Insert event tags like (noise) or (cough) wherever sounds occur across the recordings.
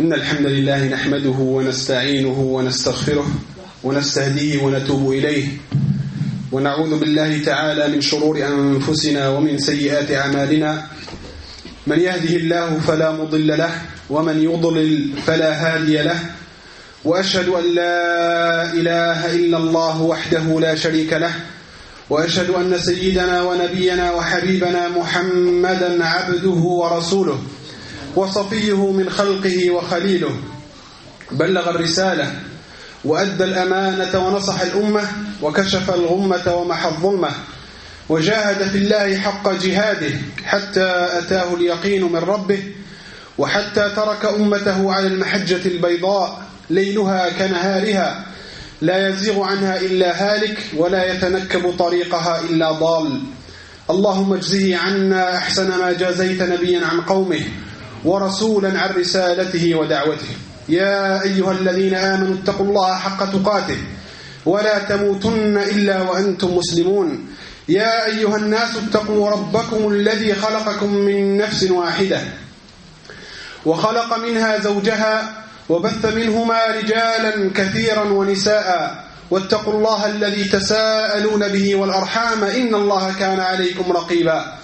إن الحمد لله نحمده ونستعينه ونستغفره ونستهديه ونتوب إليه. ونعوذ بالله تعالى من شرور أنفسنا ومن سيئات أعمالنا. من يهده الله فلا مضل له ومن يضلل فلا هادي له. وأشهد أن لا إله إلا الله وحده لا شريك له. وأشهد أن سيدنا ونبينا وحبيبنا محمدا عبده ورسوله. وصفيه من خلقه وخليله. بلغ الرسالة وأدى الأمانة ونصح الأمة وكشف الغمة ومحى الظلمة وجاهد في الله حق جهاده حتى أتاه اليقين من ربه وحتى ترك أمته على المحجة البيضاء ليلها كنهارها. لا يزيغ عنها إلا هالك ولا يتنكب طريقها إلا ضال. اللهم اجزه عنا أحسن ما جازيت نبيا عن قومه ورسولا عن رسالته ودعوته. يا أيها الذين آمنوا اتقوا الله حق تقاته. ولا تموتن إلا وأنتم مسلمون. يا أيها الناس اتقوا ربكم الذي خلقكم من نفس واحدة. وخلق منها زوجها وبث منهما رجالا كثيرا ونساء. واتقوا الله الذي تساءلون به والأرحام إن الله كان عليكم رقيبا.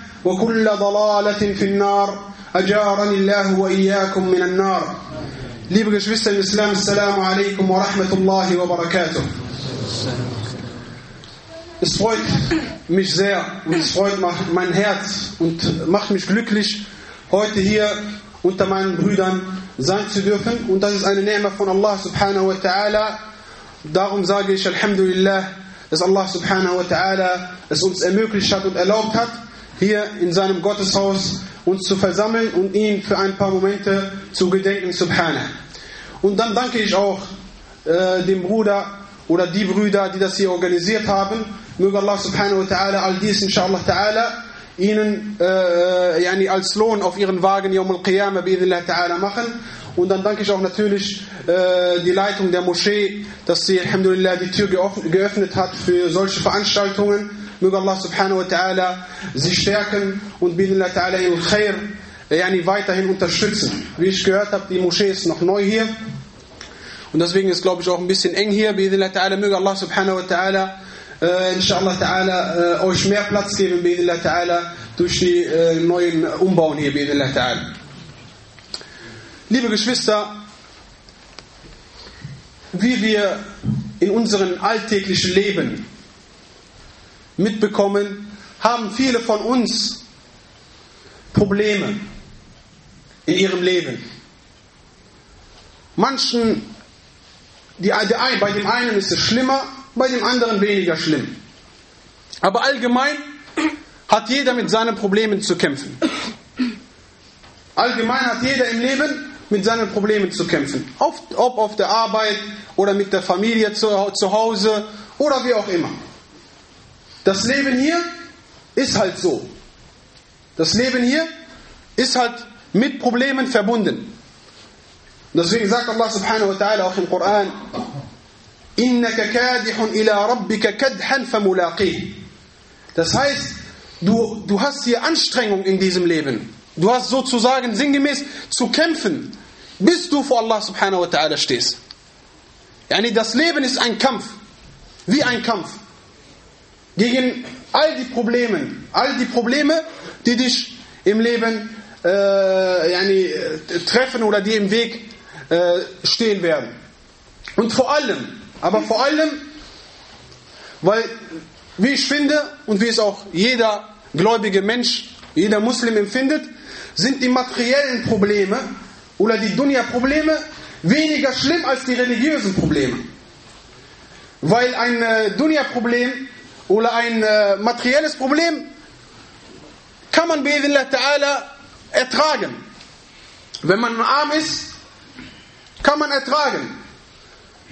وكل ضلالة في النار أجارني الله وإياكم من النار Liebe Geschwister im Islam, wa rahmatullahi wa barakatuh. Es freut mich sehr und es freut mein Herz und macht mich glücklich, heute hier unter meinen Brüdern sein zu dürfen. Und das ist eine Nehmer von Allah subhanahu wa ta'ala. Darum sage ich Alhamdulillah, dass Allah subhanahu wa ta'ala es uns ermöglicht hat und erlaubt hat, hier in seinem Gotteshaus uns zu versammeln und ihn für ein paar Momente zu gedenken, subhanahu. Und dann danke ich auch äh, dem Bruder oder die Brüder, die das hier organisiert haben. Möge Allah subhanahu wa ta'ala all dies inshallah ta'ala ihnen äh, yani als Lohn auf ihren Wagen Yawm al-Qiyamah ta'ala machen. Und dann danke ich auch natürlich äh, die Leitung der Moschee, dass sie Alhamdulillah die Tür geöffnet hat für solche Veranstaltungen. Möge Allah subhanahu wa ta'ala sie stärken und bi'idhnillah ta'ala in Khair yani weiterhin unterstützen. Wie ich gehört habe, die Moschee ist noch neu hier. Und deswegen ist glaube ich auch ein bisschen eng hier. Bi'idhnillah ta'ala möge Allah subhanahu wa ta'ala äh, inshallah ta'ala äh, euch mehr Platz geben bi'idhnillah ta'ala durch die äh, neuen Umbauen hier bi'idhnillah ta'ala. Liebe Geschwister, wie wir in unserem alltäglichen Leben mitbekommen, haben viele von uns Probleme in ihrem Leben. Manchen, die, die, bei dem einen ist es schlimmer, bei dem anderen weniger schlimm. Aber allgemein hat jeder mit seinen Problemen zu kämpfen. Allgemein hat jeder im Leben mit seinen Problemen zu kämpfen. Ob auf der Arbeit oder mit der Familie zu, zu Hause oder wie auch immer. Das Leben hier ist halt so. Das Leben hier ist halt mit Problemen verbunden. Und deswegen sagt Allah subhanahu wa ta'ala auch im Koran, إِنَّكَ كَادِحٌ إِلَى رَبِّكَ كَدْحًا فَمُلَاقِيهِ Das heißt, du, du hast hier Anstrengung in diesem Leben. Du hast sozusagen sinngemäß zu kämpfen, bis du vor Allah subhanahu wa ta'ala stehst. Yani das Leben ist ein Kampf. Wie ein Kampf. Gegen all die Probleme, all die Probleme, die dich im Leben äh, yani, treffen oder die im Weg äh, stehen werden. Und vor allem, aber vor allem, weil, wie ich finde und wie es auch jeder gläubige Mensch, jeder Muslim empfindet, sind die materiellen Probleme oder die Dunya-Probleme weniger schlimm als die religiösen Probleme. Weil ein äh, Dunya-Problem oder ein äh, materielles Problem kann man bei Allah Ta'ala ertragen. Wenn man arm ist, man ertragen.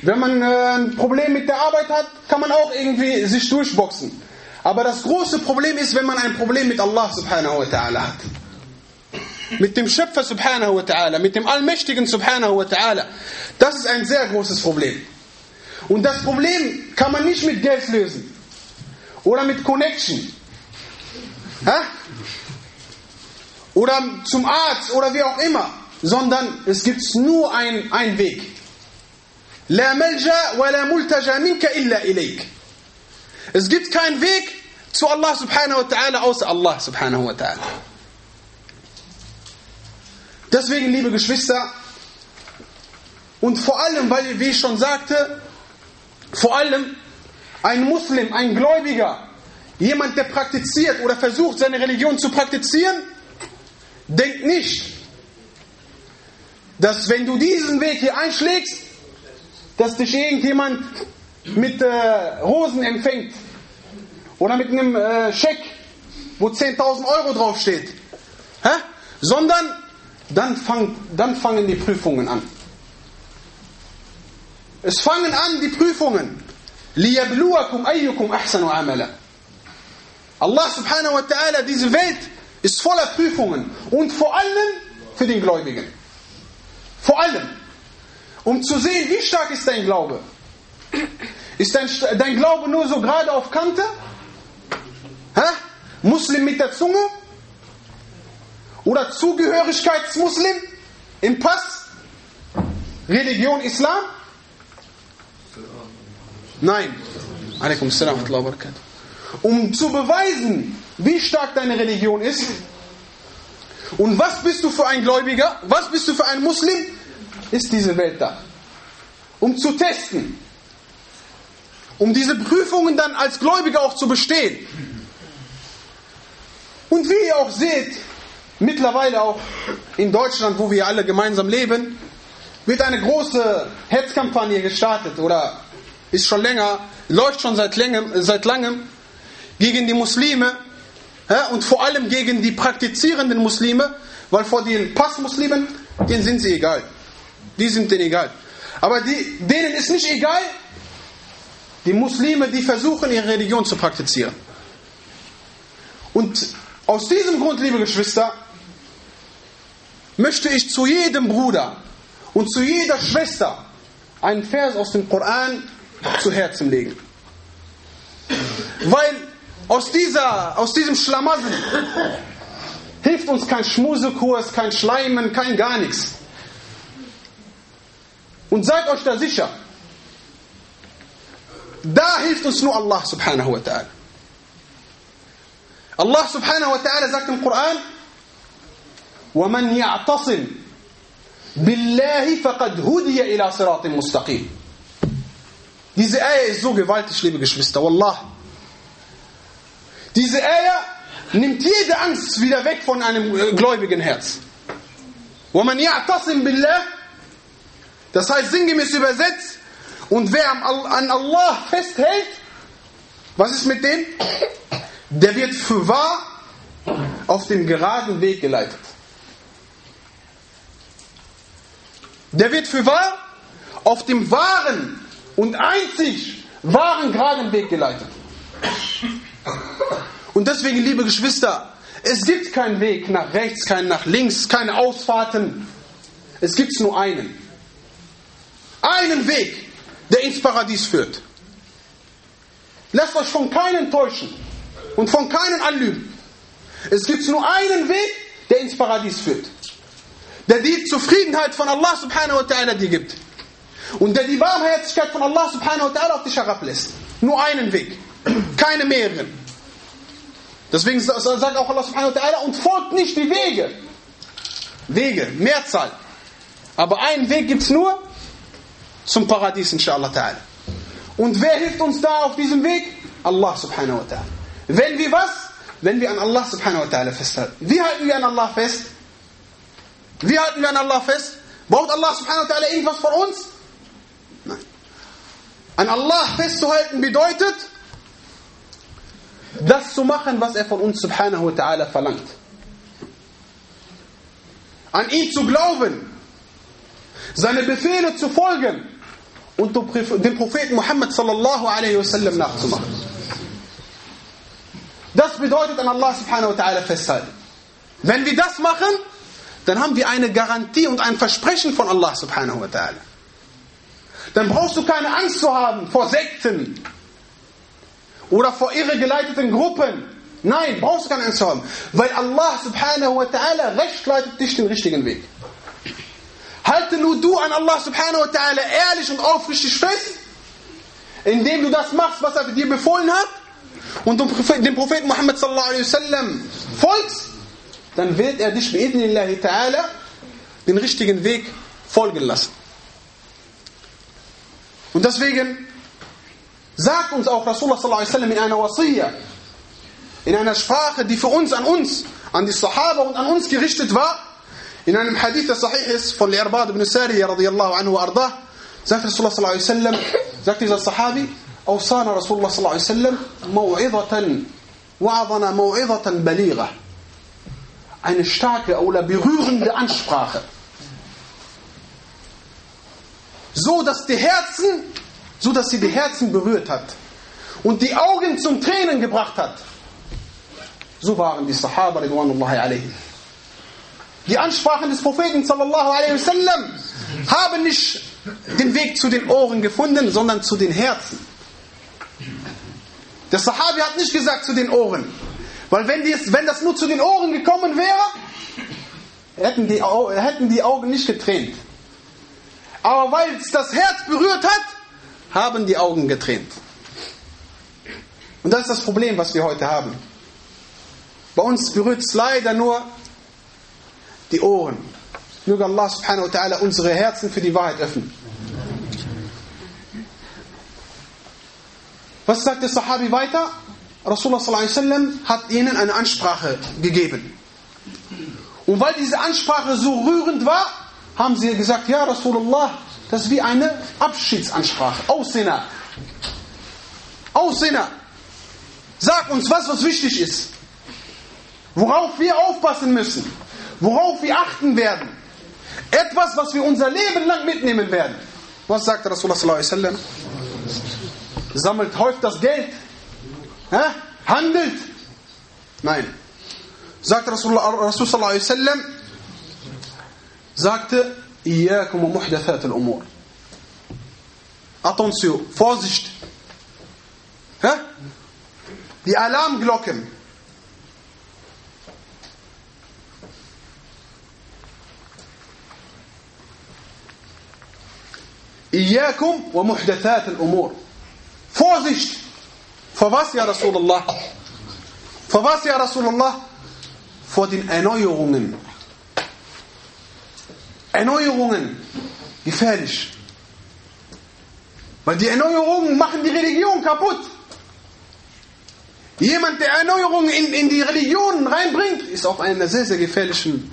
Wenn man äh, ein Problem mit der Arbeit hat, kann man auch irgendwie sich durchboxen. Aber das große Problem ist, wenn man ein Problem mit Allah subhanahu wa ta'ala hat. Mit dem Schöpfer subhanahu wa ta'ala, mit dem Allmächtigen subhanahu wa ta'ala. Das ist ein sehr großes Problem. Und das Problem kann man nicht mit Geld lösen. Oder mit Connection. Hä? Oder zum Arzt oder wie auch immer. Sondern es gibt nur einen Weg. La malja wa la multaja minka illa ilayk. Es gibt keinen Weg zu Allah subhanahu wa ta'ala außer Allah subhanahu wa ta'ala. Deswegen, liebe Geschwister, und vor allem, weil, wie ich schon sagte, vor allem ein Muslim, ein Gläubiger, jemand, der praktiziert oder versucht, seine Religion zu praktizieren, denkt nicht, dass wenn du diesen Weg hier einschlägst, dass dich irgendjemand mit äh, Rosen empfängt oder mit einem äh, Scheck, wo 10.000 Euro draufsteht, Hä? sondern dann, fang, dann fangen die Prüfungen an. Es fangen an die Prüfungen liyabluwakum ayyukum ahsanu amala. Allah subhanahu wa ta'ala, diese Welt ist voller Prüfungen und vor allem für den Gläubigen. Vor allem, um zu sehen, wie stark ist dein Glaube. Ist dein, dein Glaube nur so gerade auf Kante? Hä? Muslim mit der Zunge? Oder Zugehörigkeitsmuslim im Pass? Religion Islam? Nein. Alaikum salam wa barakatuh. Um zu beweisen, wie stark deine Religion ist. Und was bist du für ein Gläubiger? Was bist du für ein Muslim? Ist diese Welt da. Um zu testen. Um diese Prüfungen dann als Gläubiger auch zu bestehen. Und wie ihr auch seht, mittlerweile auch in Deutschland, wo wir alle gemeinsam leben, wird eine große Hetzkampagne gestartet oder ist schon länger, läuft schon seit langem, seit langem gegen die Muslime ja, und vor allem gegen die praktizierenden Muslime, weil vor den Passmuslimen, denen sind sie egal. Die sind denen egal. Aber die, denen ist nicht egal, die Muslime, die versuchen, ihre Religion zu praktizieren. Und aus diesem Grund, liebe Geschwister, möchte ich zu jedem Bruder und zu jeder Schwester einen Vers aus dem Koran zu Herzen legen. Weil aus, dieser, aus diesem Schlamassel hilft uns kein Schmusekurs, kein Schleimen, kein gar nichts. Und seid euch da sicher, da hilft uns nur Allah subhanahu wa ta'ala. Allah subhanahu wa ta'ala sagt im Koran, وَمَنْ يَعْتَصِمْ بِاللَّهِ فَقَدْ هُدِيَ إِلَى صِرَاطٍ مُسْتَقِيمٍ Diese Eier ist so gewaltig, liebe Geschwister, Wallah. Diese Eier nimmt jede Angst wieder weg von einem gläubigen Herz. وَمَنْ يَعْتَصِمْ بِاللَّهِ Das heißt sinngemäß übersetzt, und wer an Allah festhält, was ist mit dem? Der wird für wahr auf den geraden Weg geleitet. Der wird für wahr auf dem wahren und einzig wahren geraden Weg geleitet. Und deswegen, liebe Geschwister, es gibt keinen Weg nach rechts, keinen nach links, keine Ausfahrten. Es gibt nur einen. Einen Weg, der ins Paradies führt. Lasst euch von keinen täuschen und von keinen anlügen. Es gibt nur einen Weg, der ins Paradies führt. Der die Zufriedenheit von Allah subhanahu wa ta'ala dir gibt. Und der die Barmherzigkeit von Allah subhanahu wa ta'ala auf dich herablässt. Nur einen Weg. Keine mehreren. Deswegen sagt auch Allah subhanahu wa ta'ala, und folgt nicht die Wege. Wege, Mehrzahl. Aber einen Weg gibt es nur zum Paradies, inshallah ta'ala. Und wer hilft uns da auf diesem Weg? Allah subhanahu wa ta'ala. Wenn wir was? Wenn wir an Allah subhanahu wa ta'ala festhalten. Wie halten wir an Allah fest? Wie halten wir an Allah fest? Braucht Allah subhanahu wa ta'ala irgendwas von uns? An Allah festzuhalten bedeutet, das zu machen, was er von uns subhanahu wa ta'ala verlangt. An ihn zu glauben, seine Befehle zu folgen und dem Propheten Muhammad sallallahu alaihi wasallam nachzumachen. Das bedeutet an Allah subhanahu wa ta'ala festhalten. Wenn wir das machen, dann haben wir eine Garantie und ein Versprechen von Allah subhanahu wa ta'ala. Dann brauchst du keine Angst zu haben vor Sekten oder vor irregeleiteten Gruppen. Nein, brauchst du keine Angst zu haben. Weil Allah subhanahu wa ta'ala recht leitet dich den richtigen Weg. Halte nur du an Allah subhanahu wa ta'ala ehrlich und aufrichtig fest, indem du das machst, was er dir befohlen hat und dem Propheten Muhammad sallallahu alaihi wasallam folgst, dann wird er dich bi'idnillahi ta'ala den richtigen Weg folgen lassen. Und deswegen sagt uns auch Rasulullah sallallahu alaihi wasallam in einer Wasiyya, in einer Sprache, die für uns, an uns, an die Sahaba und an uns gerichtet war, in einem Hadith, der sahih ist, von Irbad ibn Sariya radiyallahu anhu wa ardah, sagt Rasulullah sallallahu alaihi wasallam, sagt dieser Sahabi, أوصانا رسول الله صلى الله عليه وسلم موعظة وعظنا موعظة بليغة eine starke oder berührende Ansprache. So, dass die Herzen, so dass sie die Herzen berührt hat und die Augen zum Tränen gebracht hat. So waren die Sahaba. Die Ansprachen des Propheten sallallahu wasallam haben nicht den Weg zu den Ohren gefunden, sondern zu den Herzen. Der Sahabi hat nicht gesagt zu den Ohren. Weil wenn, dies, wenn das nur zu den Ohren gekommen wäre, hätten die, hätten die Augen nicht getränt. Aber weil es das Herz berührt hat, haben die Augen getränt. Und das ist das Problem, was wir heute haben. Bei uns berührt es leider nur die Ohren. Möge Allah subhanahu wa ta'ala unsere Herzen für die Wahrheit öffnen. Was sagt der Sahabi weiter? Rasulullah sallallahu alaihi wasallam hat ihnen eine Ansprache gegeben. Und weil diese Ansprache so rührend war, haben sie gesagt, ja Rasulullah, das ist wie eine Abschiedsansprache. Aussehner. Aussehner. Sag uns was, was wichtig ist. Worauf wir aufpassen müssen. Worauf wir achten werden. Etwas, was wir unser Leben lang mitnehmen werden. Was sagt Rasulullah sallallahu alaihi wasallam? Sammelt, häuft das Geld. Hä? Handelt. Nein. Sagt Rasulullah Rasul sallallahu alaihi wasallam, sagte, Iyakum muhdathat al-umur. Attention, Vorsicht. Hä? Die Alarmglocken. Iyakum wa muhdathat al-umur. Vorsicht! Vor was, ja Rasulullah? Vor was, ja Rasulullah? Vor den Erneuerungen. Erneuerungen. Gefährlich. Weil die Erneuerungen machen die Religion kaputt. Jemand, der Erneuerungen in, in die Religion reinbringt, ist auf einer sehr, sehr gefährlichen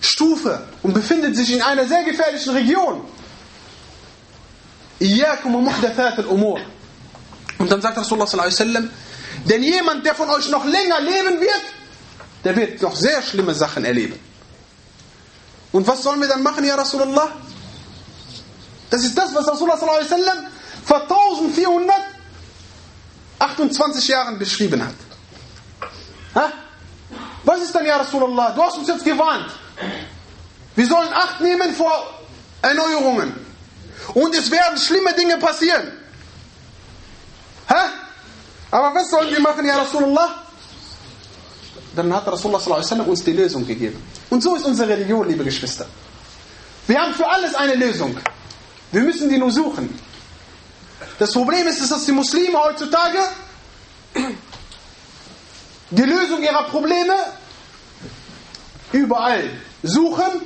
Stufe und befindet sich in einer sehr gefährlichen Region. Und dann sagt Rasulullah sallallahu alaihi wasallam, denn jemand, der von euch noch länger leben wird, der wird noch sehr schlimme Sachen erleben. Und was sollen wir dann machen, ja Rasulullah? Das ist das, was Rasulullah wasallam vor 1428 Jahren beschrieben hat. Ha? Was ist dann, ja Rasulullah? Du hast uns jetzt gewarnt. Wir sollen Acht nehmen vor Erneuerungen. Und es werden schlimme Dinge passieren. Hä? Aber was sollen wir machen, ja Rasulullah? Dann hat Rasulullah sallam, uns die Lösung gegeben. Und so ist unsere Religion, liebe Geschwister. Wir haben für alles eine Lösung. Wir müssen die nur suchen. Das Problem ist, dass die Muslime heutzutage die Lösung ihrer Probleme überall suchen.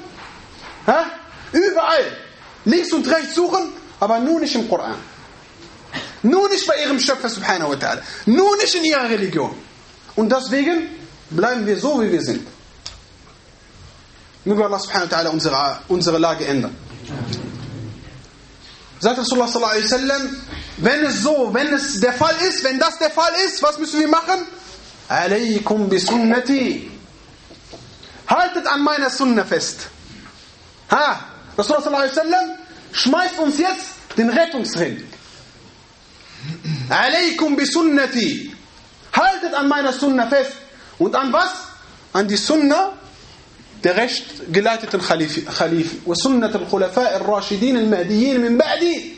Überall. Links und rechts suchen, aber nur nicht im Koran. Nur nicht bei ihrem Schöpfer subhanahu wa ta'ala. Nur nicht in ihrer Religion. Und deswegen bleiben wir so, wie wir sind. Möge Allah subhanahu wa ta'ala unsere, unsere Lage ändern. Sagt Rasulullah sallallahu alaihi wasallam, wenn es so, wenn es der Fall ist, wenn das der Fall ist, was müssen wir machen? Alaykum bi sunnati. Haltet an meiner Sunna fest. Ha, Rasulullah sallam schmeißt uns jetzt den Rettungsring. Alaykum bi sunnati. Haltet an meiner Sunna fest. Und an was? An die Sunna der rechtgeleiteten Khalifen. Wa sunnat al-Khulafa al-Rashidin al-Mahdiyin min ba'di.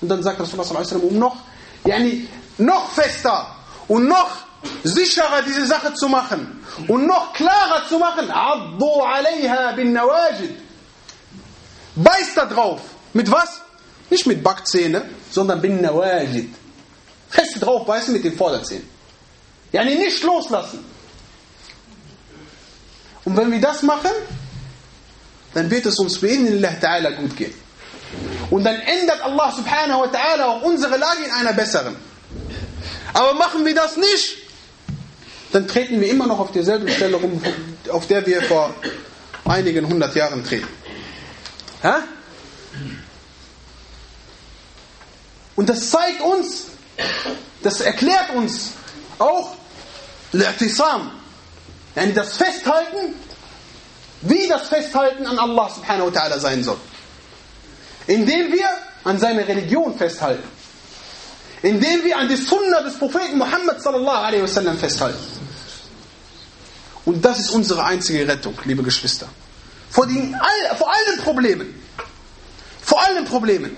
Und dann sagt Rasulullah sallallahu alaihi wasallam, um noch, yani, noch fester und noch sicherer diese Sache zu machen und noch klarer zu machen. Addu alayha bin nawajid. Beißt da drauf. Mit was? Nicht mit Backzähne, sondern bin nawajid. Fest drauf beißen mit den Vorderzähnen. Yani nicht loslassen. Und wenn wir das machen, dann wird es uns bi'idnillah ta'ala gut gehen. Und dann ändert Allah subhanahu wa ta'ala auch unsere Lage in einer besseren. Aber machen wir das nicht, dann treten wir immer noch auf derselben Stelle rum, auf der wir vor einigen hundert Jahren treten. Ja? Und das zeigt uns, das erklärt uns auch L'I'tisam, yani das Festhalten, wie das Festhalten an Allah subhanahu wa ta'ala sein soll. Indem wir an seine Religion festhalten. Indem wir an die Sunna des Propheten Muhammad sallallahu alaihi wasallam festhalten. Und das ist unsere einzige Rettung, liebe Geschwister. Vor, den, vor allen Problemen. Vor allen Problemen.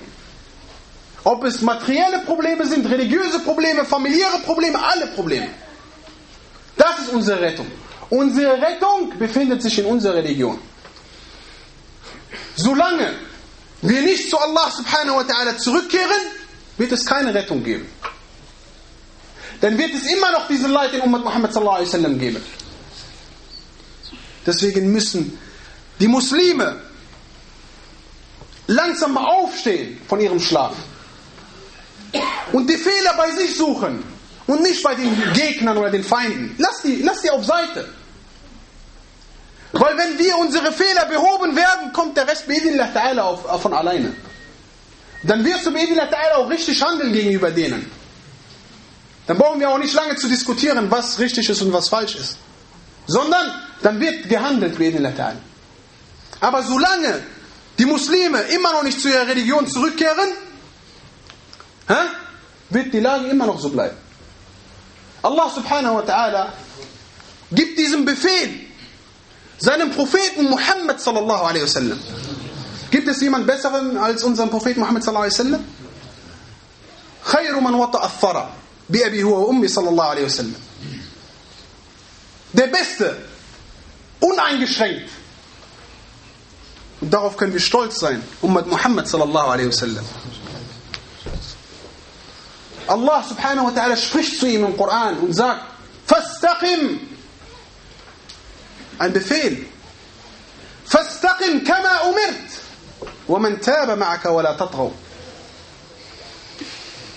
Ob es materielle Probleme sind, religiöse Probleme, familiäre Probleme, alle Probleme. Das ist unsere Rettung. Unsere Rettung befindet sich in unserer Religion. Solange wir nicht zu Allah subhanahu wa ta'ala zurückkehren, wird es keine Rettung geben. Dann wird es immer noch diese Leid in Ummat Muhammad sallallahu alaihi wasallam geben. Deswegen müssen die Muslime langsam mal aufstehen von ihrem Schlaf und die Fehler bei sich suchen und nicht bei den Gegnern oder den Feinden. Lass die, lass die auf Seite. Weil wenn wir unsere Fehler behoben werden, kommt der Rest ta'ala auf, von alleine. Dann wirst du ta'ala auch richtig handeln gegenüber denen. Dann brauchen wir auch nicht lange zu diskutieren, was richtig ist und was falsch ist. Sondern dann wird gehandelt ta'ala. Aber solange die Muslime immer noch nicht zu ihrer Religion zurückkehren, wird die Lage immer noch so bleiben. Allah subhanahu wa ta'ala gibt diesen Befehl seinem Propheten Muhammad sallallahu alaihi wasallam. Gibt es jemand besseren als unseren Propheten Muhammad sallallahu alaihi wasallam? خير من وطأ الثرى بأبي هو وأمي صلى الله عليه وسلم. Der Beste, uneingeschränkt. Und darauf können wir stolz sein, Ummat Muhammad sallallahu alaihi wasallam. Allah subhanahu wa ta'ala spricht zu ihm im Koran und sagt, Fastaqim. Ein Befehl. Fastaqim kama umirt. ومن تاب معك ولا تطغوا.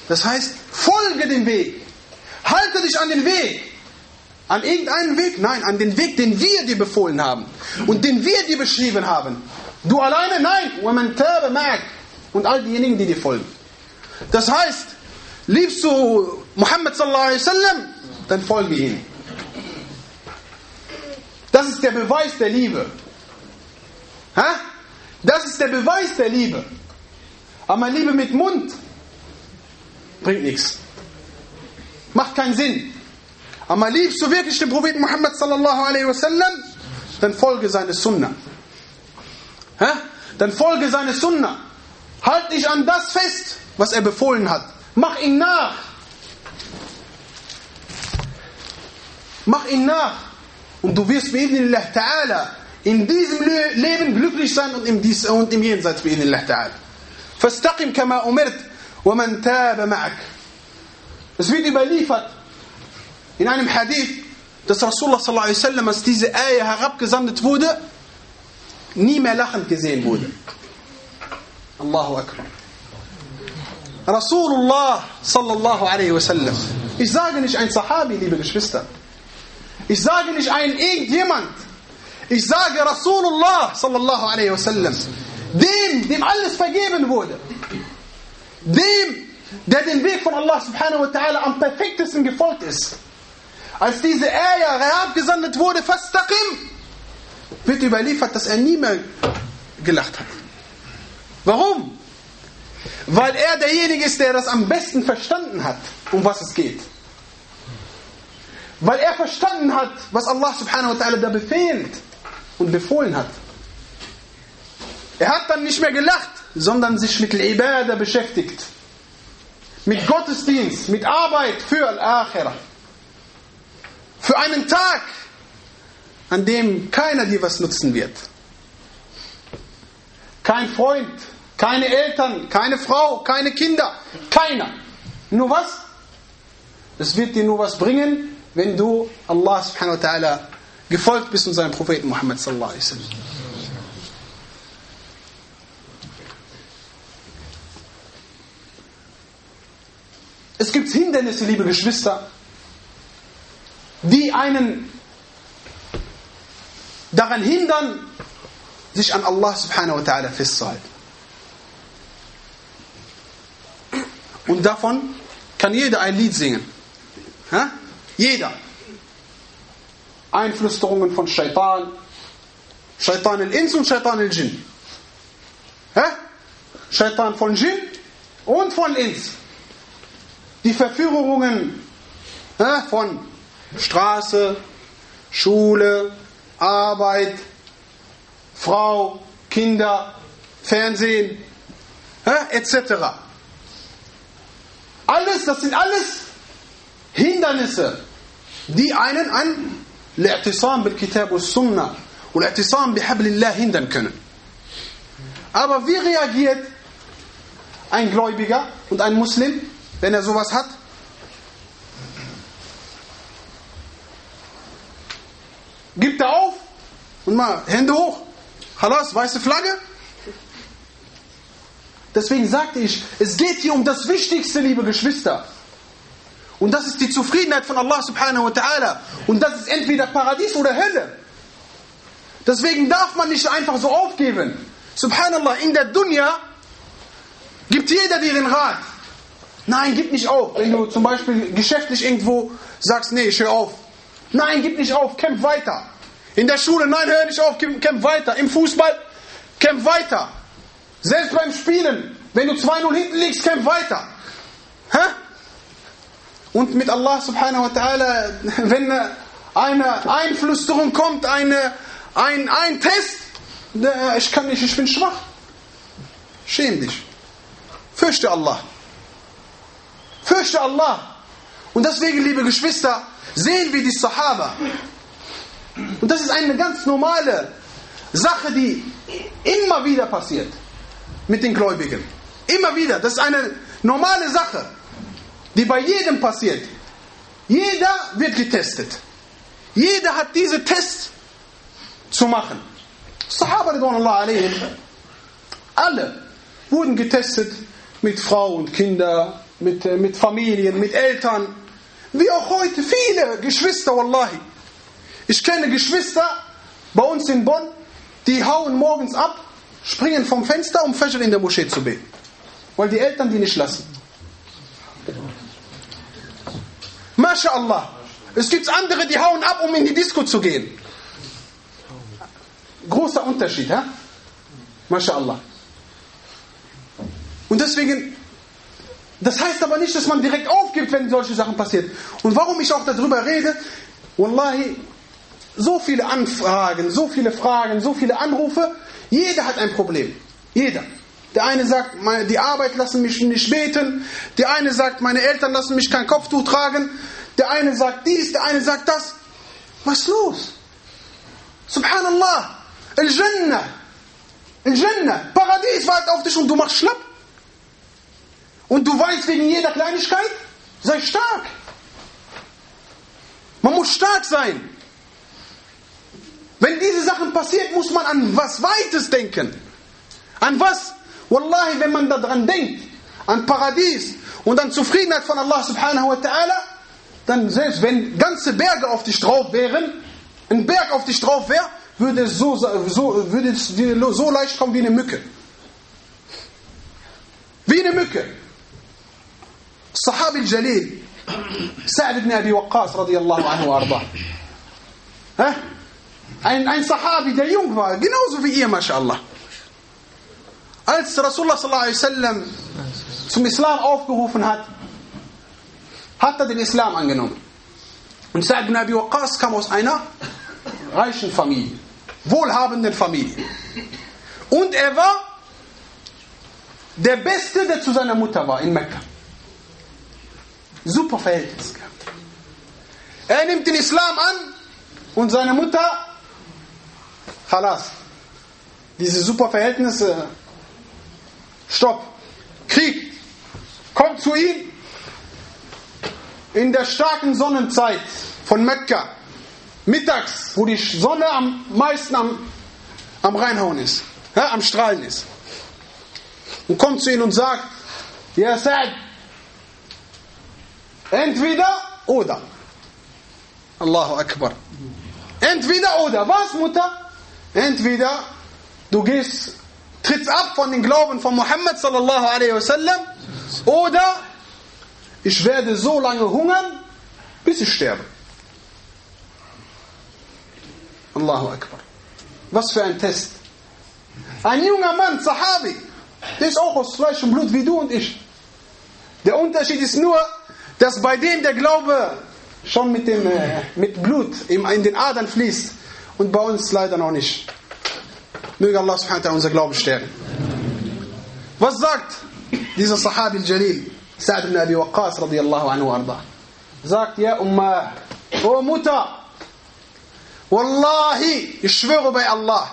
Das heißt, folge dem Weg. Halte dich an den Weg. An irgendeinen Weg? Nein, an den Weg, den wir dir befohlen haben. Und den wir dir beschrieben haben. Du alleine? Nein. ومن تاب معك. Und all diejenigen, die dir folgen. Das heißt, Liebst du Muhammad sallallahu alaihi wasallam? Dann folge ihm. Das ist der Beweis der Liebe. Ha? Das ist der Beweis der Liebe. Aber Liebe mit Mund bringt nichts. Macht keinen Sinn. Aber liebst du wirklich den Propheten Muhammad sallallahu alaihi wasallam? Dann folge seine Sunna. Ha? Dann folge seine Sunna. Halt dich an das fest, was er befohlen hat. Mach ihn nach. Mach ihn nach. Und du wirst bi'idhnillah ta'ala in diesem Leben glücklich sein und im, Dies und im Jenseits bi'idhnillah ta'ala. Fastaqim kama umirt wa man taba ma'ak. Es wird überliefert in einem Hadith, dass Rasulullah sallallahu alaihi wasallam, als diese Eier herabgesandet wurde, nie mehr lachend gesehen wurde. Allahu Akbar. Rasulullah sallallahu alaihi wasallam. Ich sage nicht ein Sahabi, liebe Geschwister. Ich sage nicht ein irgendjemand. Ich sage Rasulullah sallallahu alaihi wasallam. Dem, dem alles vergeben wurde. Dem, der den Weg von Allah subhanahu wa ta'ala am perfektesten gefolgt ist. Als diese Ayah herabgesandet wurde, fastaqim, wird überliefert, dass er nie mehr gelacht hat. Warum? Weil er derjenige ist, der das am besten verstanden hat, um was es geht. Weil er verstanden hat, was Allah subhanahu wa ta'ala da befehlt und befohlen hat. Er hat dann nicht mehr gelacht, sondern sich mit Ibadah beschäftigt. Mit Gottesdienst, mit Arbeit für Al-Akhirah. Für einen Tag, an dem keiner dir was nutzen wird. Kein Freund, keine Eltern, keine Frau, keine Kinder, keiner. Nur was? Es wird dir nur was bringen, wenn du Allah subhanahu wa ta'ala gefolgt bist und seinem Propheten Muhammad sallallahu alaihi wasallam. Es gibt Hindernisse, liebe Geschwister, die einen daran hindern, sich an Allah subhanahu wa ta'ala festzuhalten. Und davon kann jeder ein Lied singen. Ha? Jeder. Einflüsterungen von Shaitan. Shaitan al-Ins und Shaitan al-Jinn. Shaitan von Jinn und von Ins. Die Verführungen von Straße, Schule, Arbeit, Frau, Kinder, Fernsehen, etc. Alles, das sind alles Hindernisse, die einen an L'I'tisam bil Kitab und Sunnah und L'I'tisam bi Hablillah hindern können. Aber wie reagiert ein Gläubiger und ein Muslim, wenn er sowas hat? Gibt er auf und mal Hände hoch. Halas, weiße Flagge. Deswegen sagte ich, es geht hier um das Wichtigste, liebe Geschwister. Und das ist die Zufriedenheit von Allah subhanahu wa ta'ala. Und das ist entweder Paradies oder Hölle. Deswegen darf man nicht einfach so aufgeben. Subhanallah, in der Dunya gibt jeder dir den Rat. Nein, gib nicht auf. Wenn du zum Beispiel geschäftlich irgendwo sagst, nee, ich höre auf. Nein, gib nicht auf, kämpf weiter. In der Schule, nein, hör nicht auf, kämpf weiter. Im Fußball, kämpf weiter. Selbst beim Spielen, wenn du 2-0 hinten liegst, kämpf weiter. Hä? Und mit Allah subhanahu wa ta'ala, (laughs) wenn eine Einflüsterung kommt, eine, ein, ein Test, ich kann nicht, ich bin schwach. Schäm dich. Fürchte Allah. Fürchte Allah. Und deswegen, liebe Geschwister, sehen wir die Sahaba. Und das ist eine ganz normale Sache, die immer wieder passiert mit den Gläubigen. Immer wieder. Das ist eine normale Sache, die bei jedem passiert. Jeder wird getestet. Jeder hat diese Tests zu machen. Sahaba alayhim, alle wurden getestet mit Frau und Kinder, mit, äh, mit Familien, mit Eltern. Wie auch heute viele Geschwister, wallahi. Ich kenne Geschwister bei uns in Bonn, die hauen morgens ab, springen vom Fenster, um Fajr in der Moschee zu beten. Weil die Eltern die nicht lassen. MashaAllah. Es gibt andere, die hauen ab, um in die Disco zu gehen. Großer Unterschied, ha? MashaAllah. Und deswegen, das heißt aber nicht, dass man direkt aufgibt, wenn solche Sachen passieren. Und warum ich auch darüber rede, Wallahi, so viele Anfragen, so viele Fragen, so viele Anrufe, jeder hat ein Problem. Jeder. Der eine sagt, die Arbeit lassen mich nicht beten. Der eine sagt, meine Eltern lassen mich kein Kopftuch tragen. Der eine sagt dies, der eine sagt das. Was ist los? Subhanallah. Al-Jannah. Al-Jannah. Paradies wartet auf dich und du machst schlapp. Und du weißt wegen jeder Kleinigkeit? Sei stark. Man muss stark sein. Wenn diese Sachen passiert, muss man an was Weites denken. An was? Wallahi, wenn man daran denkt, an Paradies und an Zufriedenheit von Allah subhanahu wa ta'ala, dann selbst wenn ganze Berge auf dich drauf wären, ein Berg auf dich drauf wäre, würde es so, so, würde es dir so leicht kommen wie eine Mücke. Wie eine Mücke. Sahabi al-Jalil, Sa'd ibn Abi Waqqas radiyallahu anhu arda. Ein, ein Sahabi, der jung war, genauso wie ihr, mashallah. Als Rasulullah sallallahu alaihi zum Islam aufgerufen hat, hat er den Islam angenommen. Und Sa'd ibn Abi Waqqas kam aus einer reichen Familie, wohlhabenden Familie. Und er war der Beste, der zu seiner Mutter war in Mekka. Super Verhältnis gehabt. Er nimmt den Islam an und seine Mutter, Halas. Diese super Verhältnisse, stopp. Krieg, kommt zu ihm in der starken Sonnenzeit von Mekka, mittags, wo die Sonne am meisten am, am Reinhauen ist, ja, am Strahlen ist. Und kommt zu ihm und sagt, ja Sa'd, entweder oder. Allahu Akbar. Entweder oder. Was, Mutter? Entweder du gehst, trittst ab von den Glauben von Muhammad sallallahu alaihi wasallam oder ich werde so lange hungern, bis ich sterbe. Allahu Akbar. Was für ein Test. Ein junger Mann, Sahabi, der ist auch aus Fleisch und Blut wie du und ich. Der Unterschied ist nur, dass bei dem der Glaube schon mit, dem, äh, mit Blut in den Adern fließt und bei uns leider noch nicht. Möge Allah subhanahu wa ta'ala unser Glauben stärken. Was sagt dieser Sahabi al-Jalil, Sa'd ibn Abi Waqqas radiyallahu anhu arda? Sagt, ja Ummah, O Mutter, Wallahi, ich schwöre bei Allah,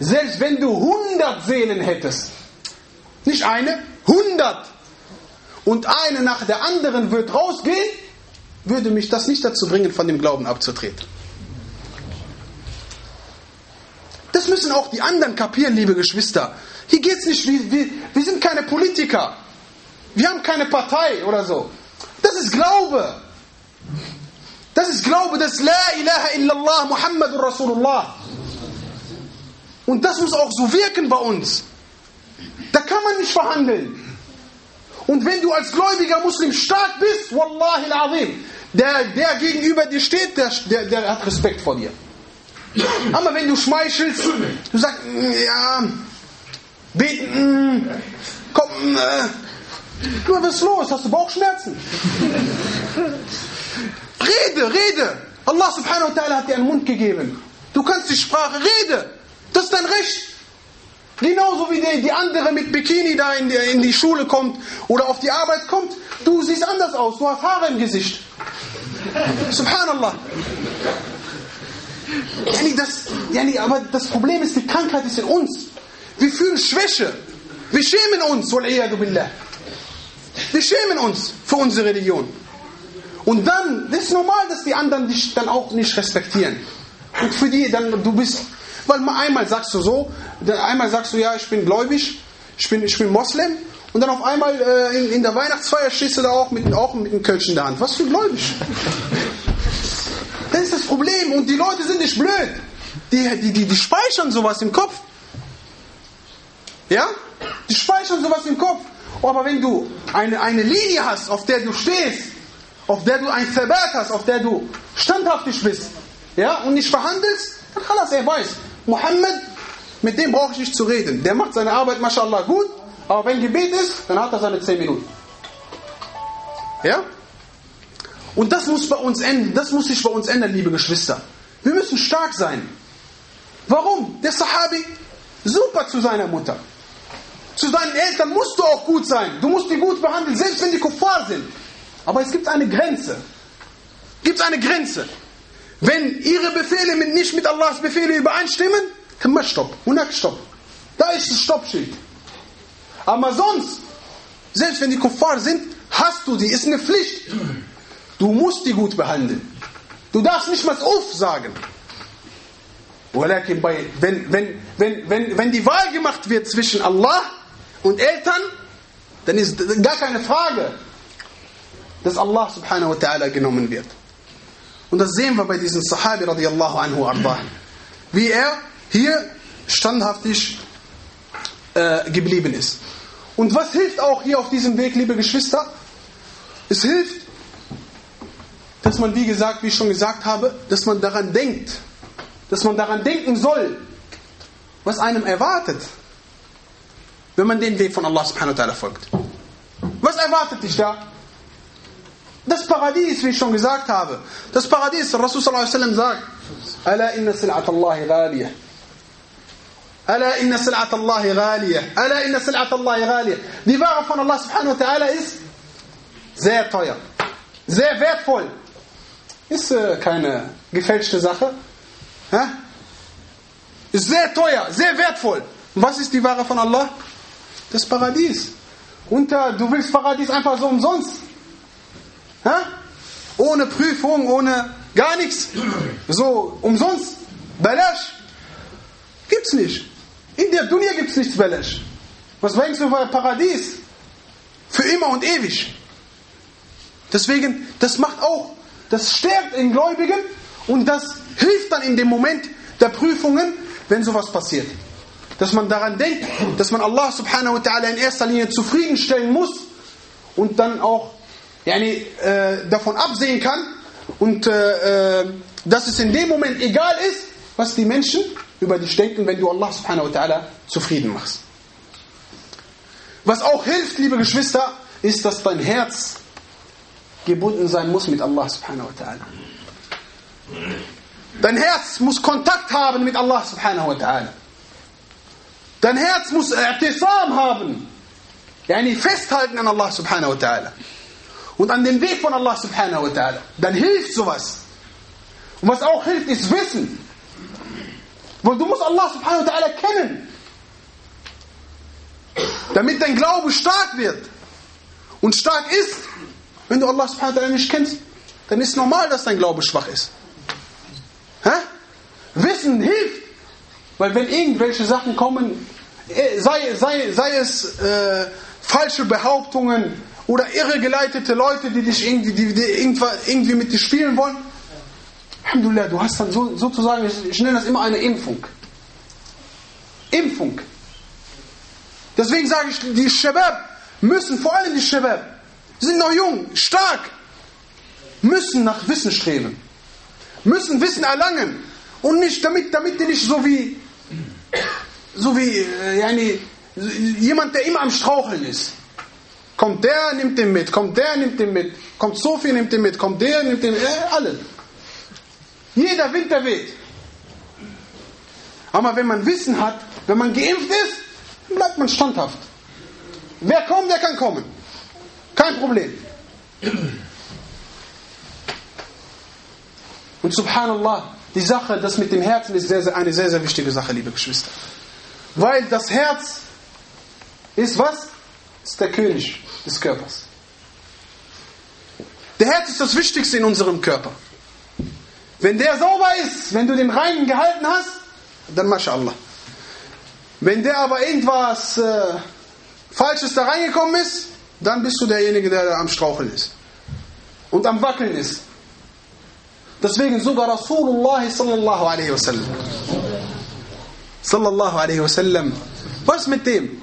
selbst wenn du 100 Seelen hättest, nicht eine, 100, und eine nach der anderen wird rausgehen, würde mich das nicht dazu bringen, von dem Glauben abzutreten. Das müssen auch die anderen kapieren, liebe Geschwister. Hier geht es nicht, wir, wir, wir sind keine Politiker. Wir haben keine Partei oder so. Das ist Glaube. Das ist Glaube, das La ilaha illallah Muhammadur Rasulullah. Und das muss auch so wirken bei uns. Da kann man nicht verhandeln. Und wenn du als gläubiger Muslim stark bist, Wallahi al-Azim, der, der gegenüber dir steht, der, der, der hat Respekt vor dir. Aber wenn du schmeichelst, du sagst, ja, beten, komm, äh, was ist los? Hast du Bauchschmerzen? Rede, rede. Allah subhanahu wa ta'ala hat dir einen Mund gegeben. Du kannst die Sprache, rede. Das ist dein Recht. Genauso wie die, die andere mit Bikini da in die, in die Schule kommt oder auf die Arbeit kommt. Du siehst anders aus, du hast Haare im Gesicht. Subhanallah. Yani das, yani, aber das Problem ist, die Krankheit ist in uns. Wir fühlen Schwäche. Wir schämen uns. Wir schämen uns für unsere Religion. Und dann, das ist normal, dass die anderen dich dann auch nicht respektieren. Und für die dann, du bist, weil einmal sagst du so, einmal sagst du, ja, ich bin gläubig, ich bin, ich bin Moslem, und dann auf einmal äh, in, in, der Weihnachtsfeier stehst du da auch mit, auch mit einem Kölsch in der Hand. Was für gläubig. Das ist das Problem. Und die Leute sind nicht blöd. Die, die, die, die speichern sowas im Kopf. Ja? Die speichern sowas im Kopf. Aber wenn du eine, eine Linie hast, auf der du stehst, auf der du ein Verberg hast, auf der du standhaftig bist, ja, und nicht verhandelst, dann kann das, er weiß. Mohammed, mit dem brauche ich nicht zu reden. Der macht seine Arbeit, mashallah, gut, aber wenn Gebet ist, dann hat er seine 10 Minuten. Ja? Und das muss bei uns ändern, das muss sich bei uns ändern, liebe Geschwister. Wir müssen stark sein. Warum? Der Sahabi, super zu seiner Mutter. Zu seinen Eltern musst du auch gut sein. Du musst die gut behandeln, selbst wenn die Kuffar sind. Aber es gibt eine Grenze. Gibt es eine Grenze. Wenn ihre Befehle mit, nicht mit Allahs Befehle übereinstimmen, dann mach Stopp. Stopp. Da ist das Stoppschild. Aber sonst, selbst wenn die Kuffar sind, hast du die, ist eine Pflicht. Du musst die gut behandeln. Du darfst nicht mal Uff sagen. wenn, wenn, wenn, wenn, wenn die Wahl gemacht wird zwischen Allah und Eltern, dann ist gar keine Frage, dass Allah subhanahu wa ta'ala genommen wird. Und das sehen wir bei diesem Sahabi radiallahu anhu arda. Wie er hier standhaftig äh, geblieben ist. Und was hilft auch hier auf diesem Weg, liebe Geschwister? Es hilft, dass man, wie gesagt, wie ich schon gesagt habe, dass man daran denkt, dass man daran denken soll, was einem erwartet. wenn man den Weg von Allah subhanahu wa ta'ala folgt. Was erwartet dich da? Das Paradies, wie ich schon gesagt habe. Das Paradies, Rasul sallallahu alaihi wasallam sagt, Ala inna sil'at Allah ghaliyah. Ala inna sil'at Allah ghaliyah. Ala inna sil'at Allah ghaliyah. Die Ware von Allah subhanahu wa ta'ala ist sehr teuer. Sehr wertvoll. Ist äh, keine gefälschte Sache. Ja? Ist sehr teuer, sehr wertvoll. Und was ist die Ware von Allah? Das Paradies. Und äh, du willst Paradies einfach so umsonst. Ja? Ohne Prüfung, ohne gar nichts. So umsonst. Balash. Gibt's nicht. In der Dunya gibt's nichts Balash. Was denkst du für Paradies? Für immer und ewig. Deswegen, das macht auch, das stärkt den Gläubigen und das hilft dann in dem Moment der Prüfungen, wenn sowas passiert. Dass man daran denkt, dass man Allah subhanahu wa ta'ala in erster Linie zufriedenstellen muss und dann auch yani, äh, davon absehen kann und äh, äh, dass es in dem Moment egal ist, was die Menschen über dich denken, wenn du Allah subhanahu wa ta'ala zufrieden machst. Was auch hilft, liebe Geschwister, ist, dass dein Herz gebunden sein muss mit Allah subhanahu wa ta'ala. Dein Herz muss Kontakt haben mit Allah subhanahu wa ta'ala. Dein Herz muss I'tisam haben. Yani festhalten an Allah subhanahu wa ta'ala. Und an dem Weg von Allah subhanahu wa ta'ala. Dann hilft sowas. Und was auch hilft, ist Wissen. Weil du musst Allah subhanahu wa ta'ala kennen. Damit dein Glaube stark wird. Und stark ist. Wenn du Allah subhanahu wa ta'ala nicht kennst, dann ist normal, dass dein Glaube schwach ist. Hä? Wissen hilft. Weil wenn irgendwelche Sachen kommen, sei, sei, sei es äh, falsche Behauptungen oder irregeleitete Leute, die dich irgendwie, die, die irgendwie mit dir spielen wollen, Alhamdulillah, du hast dann so, sozusagen, ich, ich nenne das immer eine Impfung. Impfung. Deswegen sage ich, die Shabab müssen, vor allem die Shabab, sind noch jung, stark, müssen nach Wissen streben. Müssen Wissen erlangen. Und nicht, damit, damit die nicht so wie, so wie, äh, jemand, der immer am Straucheln ist. Kommt der, nimmt den mit. Kommt der, nimmt den mit. Kommt Sophie, nimmt den mit. Kommt der, nimmt den mit. Äh, alle. Jeder Wind, der weht. Aber wenn man Wissen hat, wenn man geimpft ist, bleibt man standhaft. Wer kommt, der kann kommen. Kein Problem. Und subhanallah, die Sache, das mit dem Herzen ist sehr, sehr, eine sehr, sehr wichtige Sache, liebe Geschwister. Weil das Herz ist was? Ist der König des Körpers. Der Herz ist das Wichtigste in unserem Körper. Wenn der sauber ist, wenn du den reinen gehalten hast, dann mashallah. Wenn der aber irgendwas äh, Falsches da reingekommen ist, dann bist du derjenige, der am Straucheln ist. Und am Wackeln ist. Deswegen sogar Rasulullah sallallahu alaihi wasallam. Sallallahu alaihi wasallam. Was mit dem?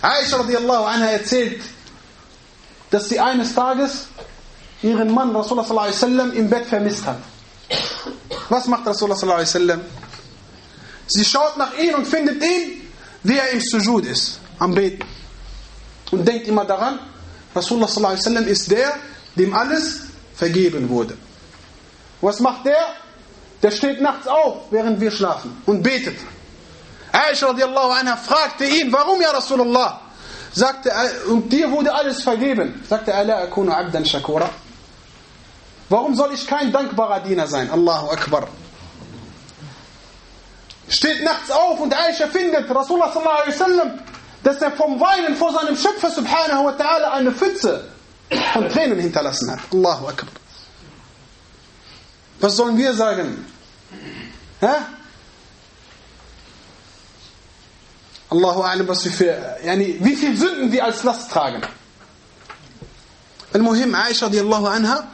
Aisha radiallahu anha erzählt, dass sie eines Tages ihren Mann Rasulullah sallallahu alaihi wasallam im Bett vermisst hat. Was macht Rasulullah sallallahu alaihi wasallam? Sie schaut nach ihm und findet ihn, wie er im Sujud ist, am Beten. Und denkt immer daran, Rasulullah sallallahu alaihi ist der, dem alles vergeben wurde. Was macht der? Der steht nachts auf, während wir schlafen und betet. Aisha radiallahu anha fragte ihn, warum ja Rasulullah? Sagte, und dir wurde alles vergeben. Sagte, Ala akunu abdan shakura. Warum soll ich kein dankbarer Diener sein? Allahu Akbar. Steht nachts auf und Aisha findet Rasulullah sallallahu alaihi dass er vom Weinen vor seinem Schöpfer subhanahu wa ta'ala eine Pfütze von Tränen hinterlassen hat. Allahu Akbar. Was sollen wir sagen? Hä? Allahu A'lam, was wir für, yani, wie viele Sünden wir als Last tragen. Al-Muhim, Aisha radiallahu anha,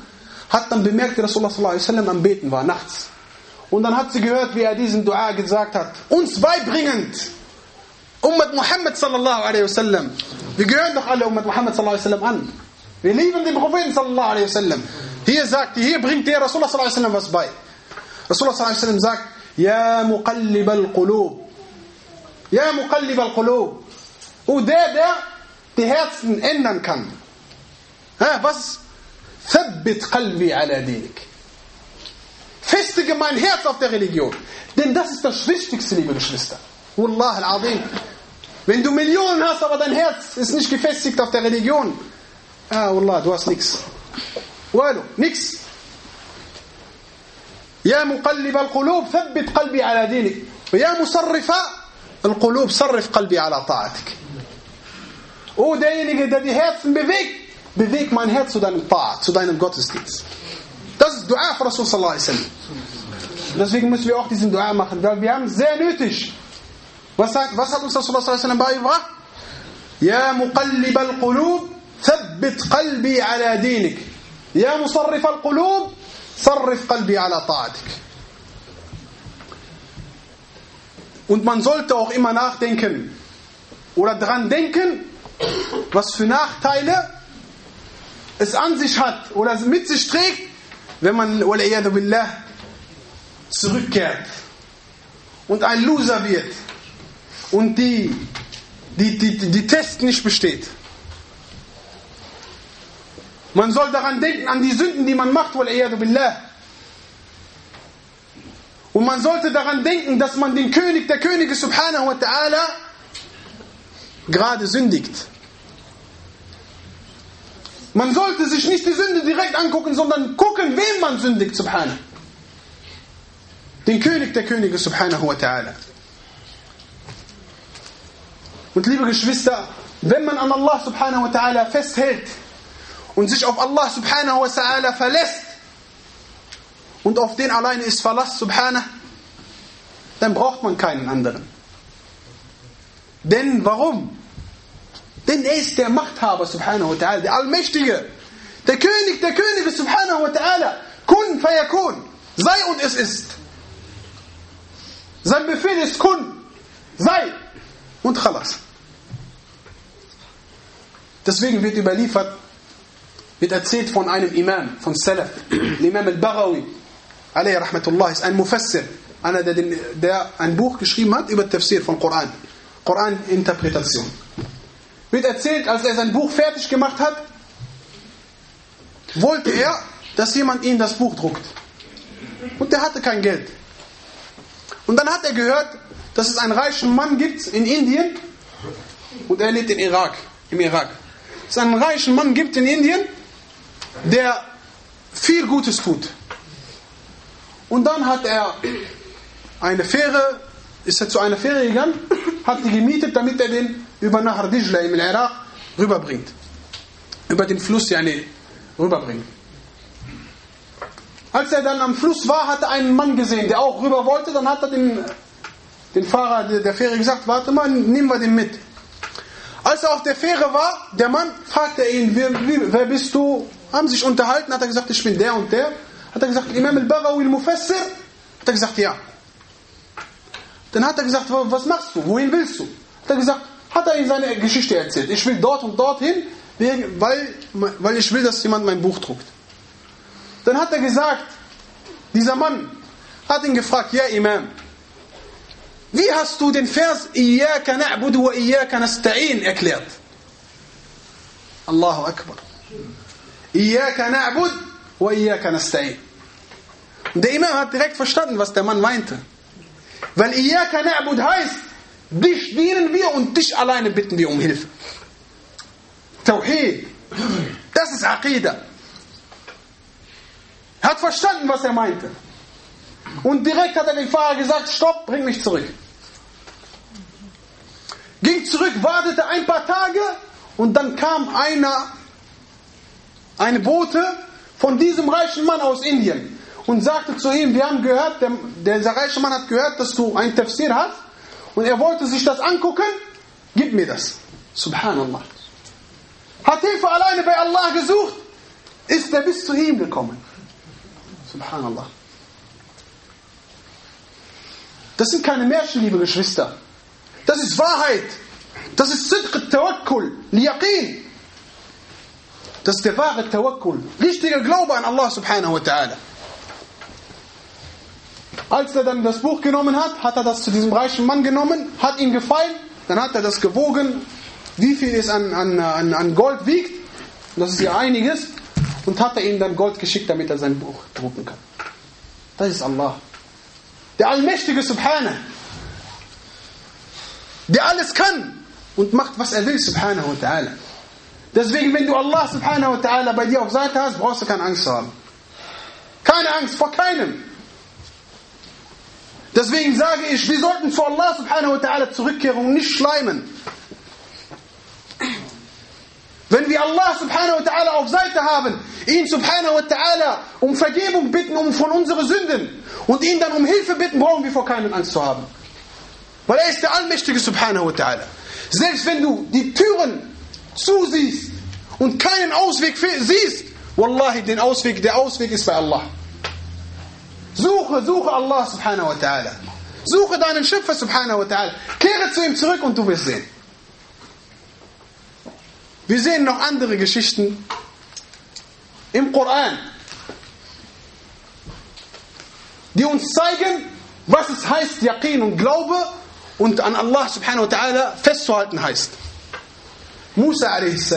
hat dann bemerkt, dass Rasulullah sallallahu alaihi wasallam am Beten war, nachts. Und dann hat sie gehört, wie er diesen Dua gesagt hat. Uns beibringend, Ummat Muhammad sallallahu alaihi wasallam. Wir gehören doch alle Ummat Muhammad sallallahu alaihi wasallam an. Wir lieben den Propheten sallallahu alaihi wasallam. Hier sagt, hier bringt der Rasulullah sallallahu alaihi wasallam was bei. Rasulullah sallallahu alaihi wasallam sagt, Ja muqallib al-qulub. Ja muqallib al-qulub. Oh, der, der die Herzen ändern kann. Ja, was? Thabbit qalbi ala dinik. Festige mein Herz auf der Religion. Denn das ist das Wichtigste, liebe Geschwister. Wallah al-Azim. Wenn du Millionen hast, aber dein Herz ist nicht gefestigt auf der Religion. Ah, Wallah, du hast nichts. Wallo, nix. يا مقلب القلوب ثبت قلبي على دينك ويا مصرف القلوب صرف قلبي على طاعتك Oh, derjenige, der die Herzen bewegt, bewegt mein Herz zu deinem Ta'a, zu deinem Gottesdienst. Das ist Dua für Rasul sallallahu alaihi wasallam. Deswegen müssen wir auch diesen Dua machen, weil wir haben sehr nötig. Was, sagt, was hat uns Rasul sallallahu alaihi wasallam beigebracht? Ja muqallib al-qulub, thabbit qalbi ala dinik. Ja musarrif al-qulub, sarrif qalbi ala ta'atik. Und man sollte auch immer nachdenken oder dran denken, was für Nachteile es an sich hat oder mit sich trägt, wenn man billah, zurückkehrt und ein Loser wird und die, die, die, die Test nicht besteht. Man soll daran denken, an die Sünden, die man macht, billah. Und man sollte daran denken, dass man den König der Könige subhanahu wa ta'ala gerade sündigt. Man sollte sich nicht die Sünde direkt angucken, sondern gucken, wem man sündigt, subhanahu. Den König der Könige, subhanahu wa ta'ala. Und liebe Geschwister, wenn man an Allah subhanahu wa ta'ala festhält und sich auf Allah subhanahu wa ta'ala verlässt und auf den alleine ist Verlass subhanahu, dann braucht man keinen anderen. Denn warum? Denn er ist der Machthaber, subhanahu wa ta'ala, der Allmächtige. Der König der Könige, subhanahu wa ta'ala. Kun fayakun. Sei und es ist. Sein Befehl ist kun. Sei. Und khalas. Deswegen wird überliefert, wird erzählt von einem Imam, von Salaf. Imam al-Baghawi, ist ein Mufassir. Einer, der, der ein Buch geschrieben hat über Tafsir von Koran. Koran-Interpretation wird erzählt, als er sein Buch fertig gemacht hat, wollte er, dass jemand ihm das Buch druckt. Und der hatte kein Geld. Und dann hat er gehört, dass es einen reichen Mann gibt in Indien und er lebt in Irak, im Irak. Dass es einen reichen Mann gibt in Indien, der viel Gutes tut. Und dann hat er eine Fähre, ist er zu einer Fähre gegangen, (laughs) hat die gemietet, damit er den über Nahar Dijla im Irak rüberbringt. Über den Fluss yani, rüberbringt. Als er dann am Fluss war, hat er einen Mann gesehen, der auch rüber wollte. Dann hat er den, den Fahrer der Fähre gesagt, warte mal, nehmen wir den mit. Als er auf der Fähre war, der Mann fragte ihn, wer, wer bist du? Haben sich unterhalten, hat er gesagt, ich bin der und der. Hat er gesagt, Imam al-Baghawi al-Mufassir? Hat er gesagt, ja. Dann hat er gesagt, was machst du? Wohin willst du? Hat er gesagt, hat er ihm seine Geschichte erzählt. Ich will dort und dorthin, weil, weil ich will, dass jemand mein Buch druckt. Dann hat er gesagt, dieser Mann hat ihn gefragt, ja Imam, wie hast du den Vers Iyaka na'budu wa Iyaka nasta'in erklärt? Allahu Akbar. Iyaka na'bud wa Iyaka nasta'in. Der Imam hat direkt verstanden, was der Mann meinte. Weil Iyaka na'bud heißt, Dich dienen wir und dich alleine bitten wir um Hilfe. Tawhid. Das ist Aqidah. Hat verstanden, was er meinte. Und direkt hat er dem Fahrer gesagt, stopp, bring mich zurück. Ging zurück, wartete ein paar Tage und dann kam einer, eine Bote von diesem reichen Mann aus Indien und sagte zu ihm, wir haben gehört, der, dieser reiche Mann hat gehört, dass du ein Tafsir hast und er wollte sich das angucken, gib mir das. Subhanallah. Hat Hilfe alleine bei Allah gesucht, ist er bis zu ihm gekommen. Subhanallah. Das sind keine Märchen, liebe Geschwister. Das ist Wahrheit. Das ist Sidq Tawakkul, Liyaqin. Das ist der wahre Tawakkul. Richtiger Glaube an Allah subhanahu wa ta'ala. Als er dann das Buch genommen hat, hat er das zu diesem reichen Mann genommen, hat ihm gefallen, dann hat er das gewogen wie viel es an, an, an, an Gold wiegt, das ist ja einiges, und hat er ihm dann Gold geschickt, damit er sein Buch drucken kann. Das ist Allah. Der Allmächtige Subhanahu. Der alles kann und macht, was er will, Subhanahu wa ta'ala. Deswegen, wenn du Allah Subhanahu wa ta'ala bei dir auf Seite hast, brauchst du keine Angst zu haben. Keine Angst vor keinem. Deswegen sage ich, wir sollten zu Allah Subhanahu wa ta'ala zurückkehren und nicht schleimen. Wenn wir Allah subhanahu wa ta'ala auf Seite haben, ihn subhanahu wa ta'ala um Vergebung bitten um von unseren Sünden und ihn dann um Hilfe bitten, brauchen wir vor keinen Angst zu haben. Weil er ist der Allmächtige subhanahu wa ta'ala. Selbst wenn du die Türen zusiehst und keinen Ausweg siehst, Wallahi, den Ausweg, der Ausweg ist bei Allah. Suche, suche Allah subhanahu wa ta'ala. Suche deinen Schöpfer subhanahu wa ta'ala. Kehre zu ihm zurück und du wirst sehen. Wir sehen noch andere Geschichten im Koran, die uns zeigen, was es heißt, Yaqin und Glaube und an Allah subhanahu wa ta'ala festzuhalten heißt. Musa a.s.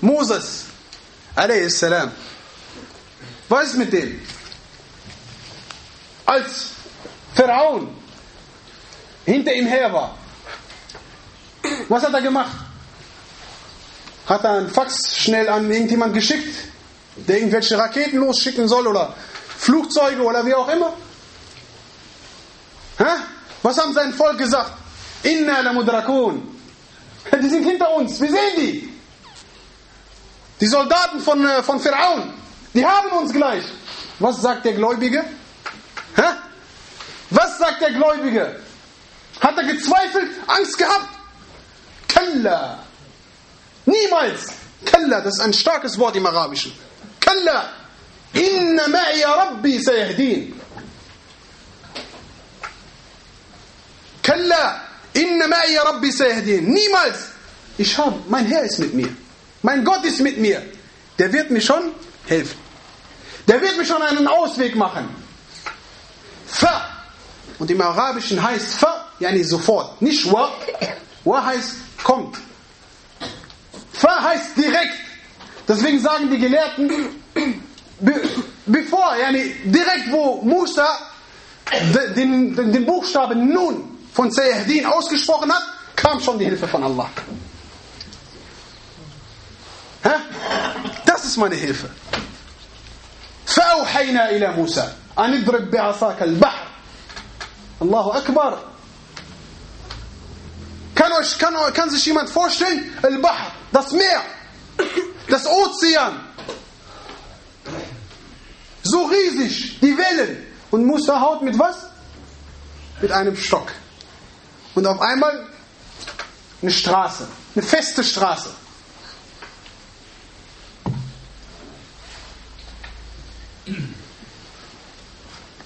Moses a.s. Was ist mit dem? Als Pharaon hinter ihm her war, was hat er gemacht? hat er einen Fax schnell an irgendjemand geschickt, der irgendwelche Raketen losschicken soll oder Flugzeuge oder wie auch immer? Hä? Was haben sein Volk gesagt? Inna la mudrakun. (laughs) Die sind hinter uns, wir sehen die. Die Soldaten von, äh, von Pharaon, die haben uns gleich. Was sagt der Gläubige? Hä? Was sagt der Gläubige? Hat er gezweifelt, Angst gehabt? Kalla. Niemals. Kalla, das ist ein starkes Wort im Arabischen. Kalla. Inna ma'i Rabbi sayahdin. Kalla. Inna ma'i Rabbi sayahdin. Niemals. Ich habe, mein Herr ist mit mir. Mein Gott ist mit mir. Der wird mir schon helfen. Der wird mir schon einen Ausweg machen. Fa. Und im Arabischen heißt fa, yani sofort. Nicht wa. Wa heißt kommt. Fa heißt direkt. Deswegen sagen die Gelehrten, be, bevor, yani direkt wo Musa den, den, den Buchstaben Nun von Sayyidin ausgesprochen hat, kam schon die Hilfe von Allah. Hä? Das ist meine Hilfe. فأوحينا إلى موسى أن اضرب بعصاك البحر الله أكبر kann, euch, kann, kann sich jemand vorstellen? Al-Bahr, das Meer, das Ozean. So riesig, die Wellen. Und Musa haut mit was? Mit einem Stock. und auf einmal eine Straße, eine feste Straße.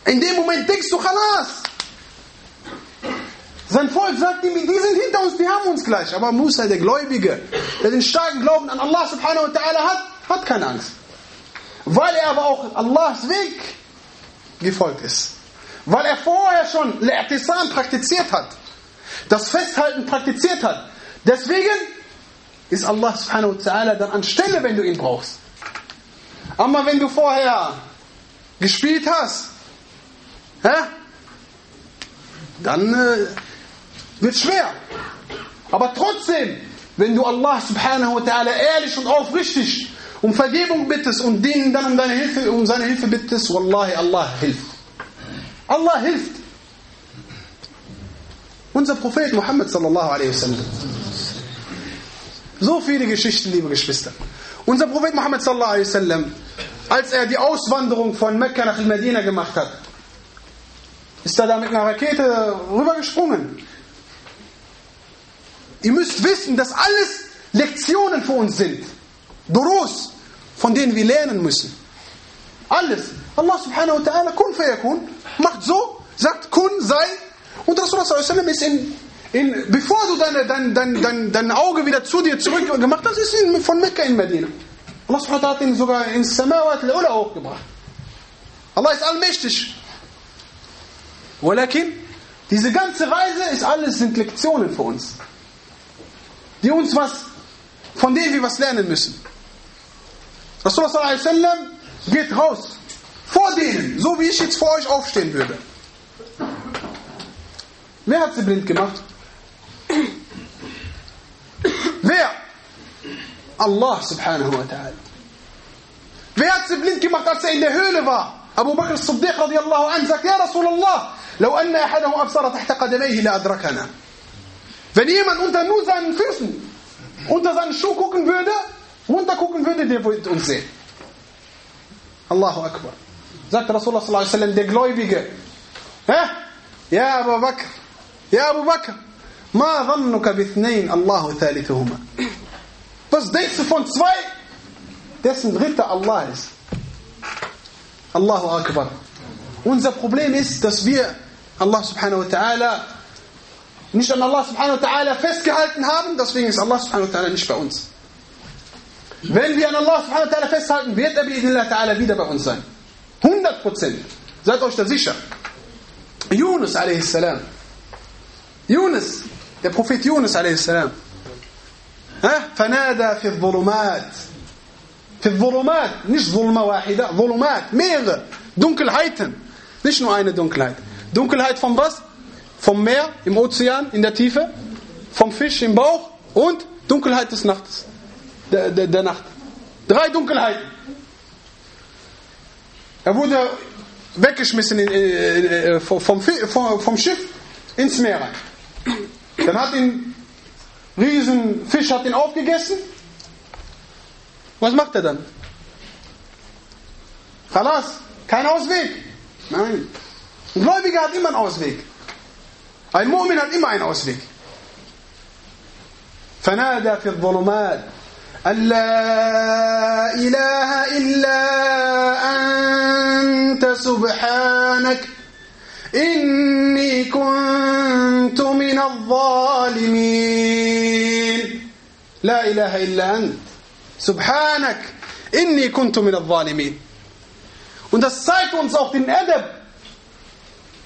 In dem Moment denkst du, Khalas, sein Volk sagt ihm, die sind hinter uns, die haben uns gleich. Aber Musa, der Gläubige, der den starken Glauben an Allah subhanahu wa ta'ala hat, hat keine Angst. Weil er aber auch Allahs Weg gefolgt ist. Weil er vorher schon Le'atisam praktiziert hat. Das Festhalten praktiziert hat. Deswegen ist Allah subhanahu wa ta'ala dann anstelle, wenn du ihn brauchst. Aber wenn du vorher gespielt hast, hä? dann äh, wird schwer. Aber trotzdem, wenn du Allah subhanahu wa ta'ala ehrlich und aufrichtig um Vergebung bittest und denen dann um, deine Hilfe, um seine Hilfe bittest, Wallahi, Allah hilft. Allah hilft. Unser Prophet Muhammad sallallahu alaihi wasallam. So viele Geschichten, liebe Geschwister. Unser Prophet Muhammad sallallahu alaihi wasallam, als er die Auswanderung von Mekka nach Medina gemacht hat, ist er da mit einer Rakete rübergesprungen. Ihr müsst wissen, dass alles Lektionen für uns sind. Durus, von denen wir lernen müssen. Alles. Allah subhanahu wa ta'ala, kun fayakun, macht so, sagt kun, sei. Und Rasulullah sallallahu ist in, in, bevor du deine, dein, dein, dein, dein Auge wieder zu dir zurück gemacht hast, ist in, von Mekka in Medina. Allah subhanahu wa ta'ala hat ihn sogar ins Samawat al-Ula hochgebracht. Allah ist allmächtig. Walakin, diese ganze Reise ist alles, sind Lektionen für uns. die uns was, von denen wir was lernen müssen. Rasulullah sallallahu alaihi wasallam geht raus. Vor denen, so wie ich jetzt vor euch aufstehen würde. Wer hat sie blind gemacht? Wer? Allah subhanahu wa ta'ala. Wer hat sie blind gemacht, als er in der Höhle war? Abu Bakr as-Siddiq radiallahu anh sagt, Ja Rasulallah, لو أن أحدهم أبصر تحت قدميه لأدركنا. Wenn jemand unter nur seinen Füßen, unter seinen Schuh gucken würde, runter gucken würde, der würde uns sehen. Allahu Akbar. Sagt Rasulullah sallallahu alaihi wasallam, der Gläubige. Hä? Ja, Abu Bakr. Ja, Abu Bakr. Ma dhannuka bithnain Allahu thalithuhuma. Was denkst du von zwei, dessen dritter Allah ist? Allahu Akbar. Unser Problem ist, dass wir Allah subhanahu wa ta'ala nicht an Allah subhanahu wa ta'ala festgehalten haben, deswegen ist Allah subhanahu wa ta'ala nicht bei uns. Wenn wir an Allah subhanahu wa ta'ala festhalten, wird er bi'idnillah ta'ala wieder bei uns sein. 100 Prozent. Seid euch da sicher. Yunus a.s. Yunus, der Prophet Yunus a.s. فنادى في الظلمات في الظلمات nicht ظلمة واحدة ظلمات mehrere Dunkelheiten nicht nur eine Dunkelheit Dunkelheit vom was? vom Meer im Ozean in der Tiefe vom Fisch im Bauch und Dunkelheit des Nachts der, der, der Nacht drei Dunkelheiten er wurde weggeschmissen in, äh, äh, vom, vom, vom Schiff ins Meer rein dann hat ihn Riesenfisch hat ihn aufgegessen. Was macht er dann? Khalas, kein Ausweg. Nein. Ein Gläubiger hat immer einen Ausweg. Ein Mu'min hat immer einen Ausweg. فنادى في الظلمات أن لا إله إلا أنت سبحانك إني إله إلا أنت سبحانك إني كنت من الظالمين Und das zeigt uns auch den Adab,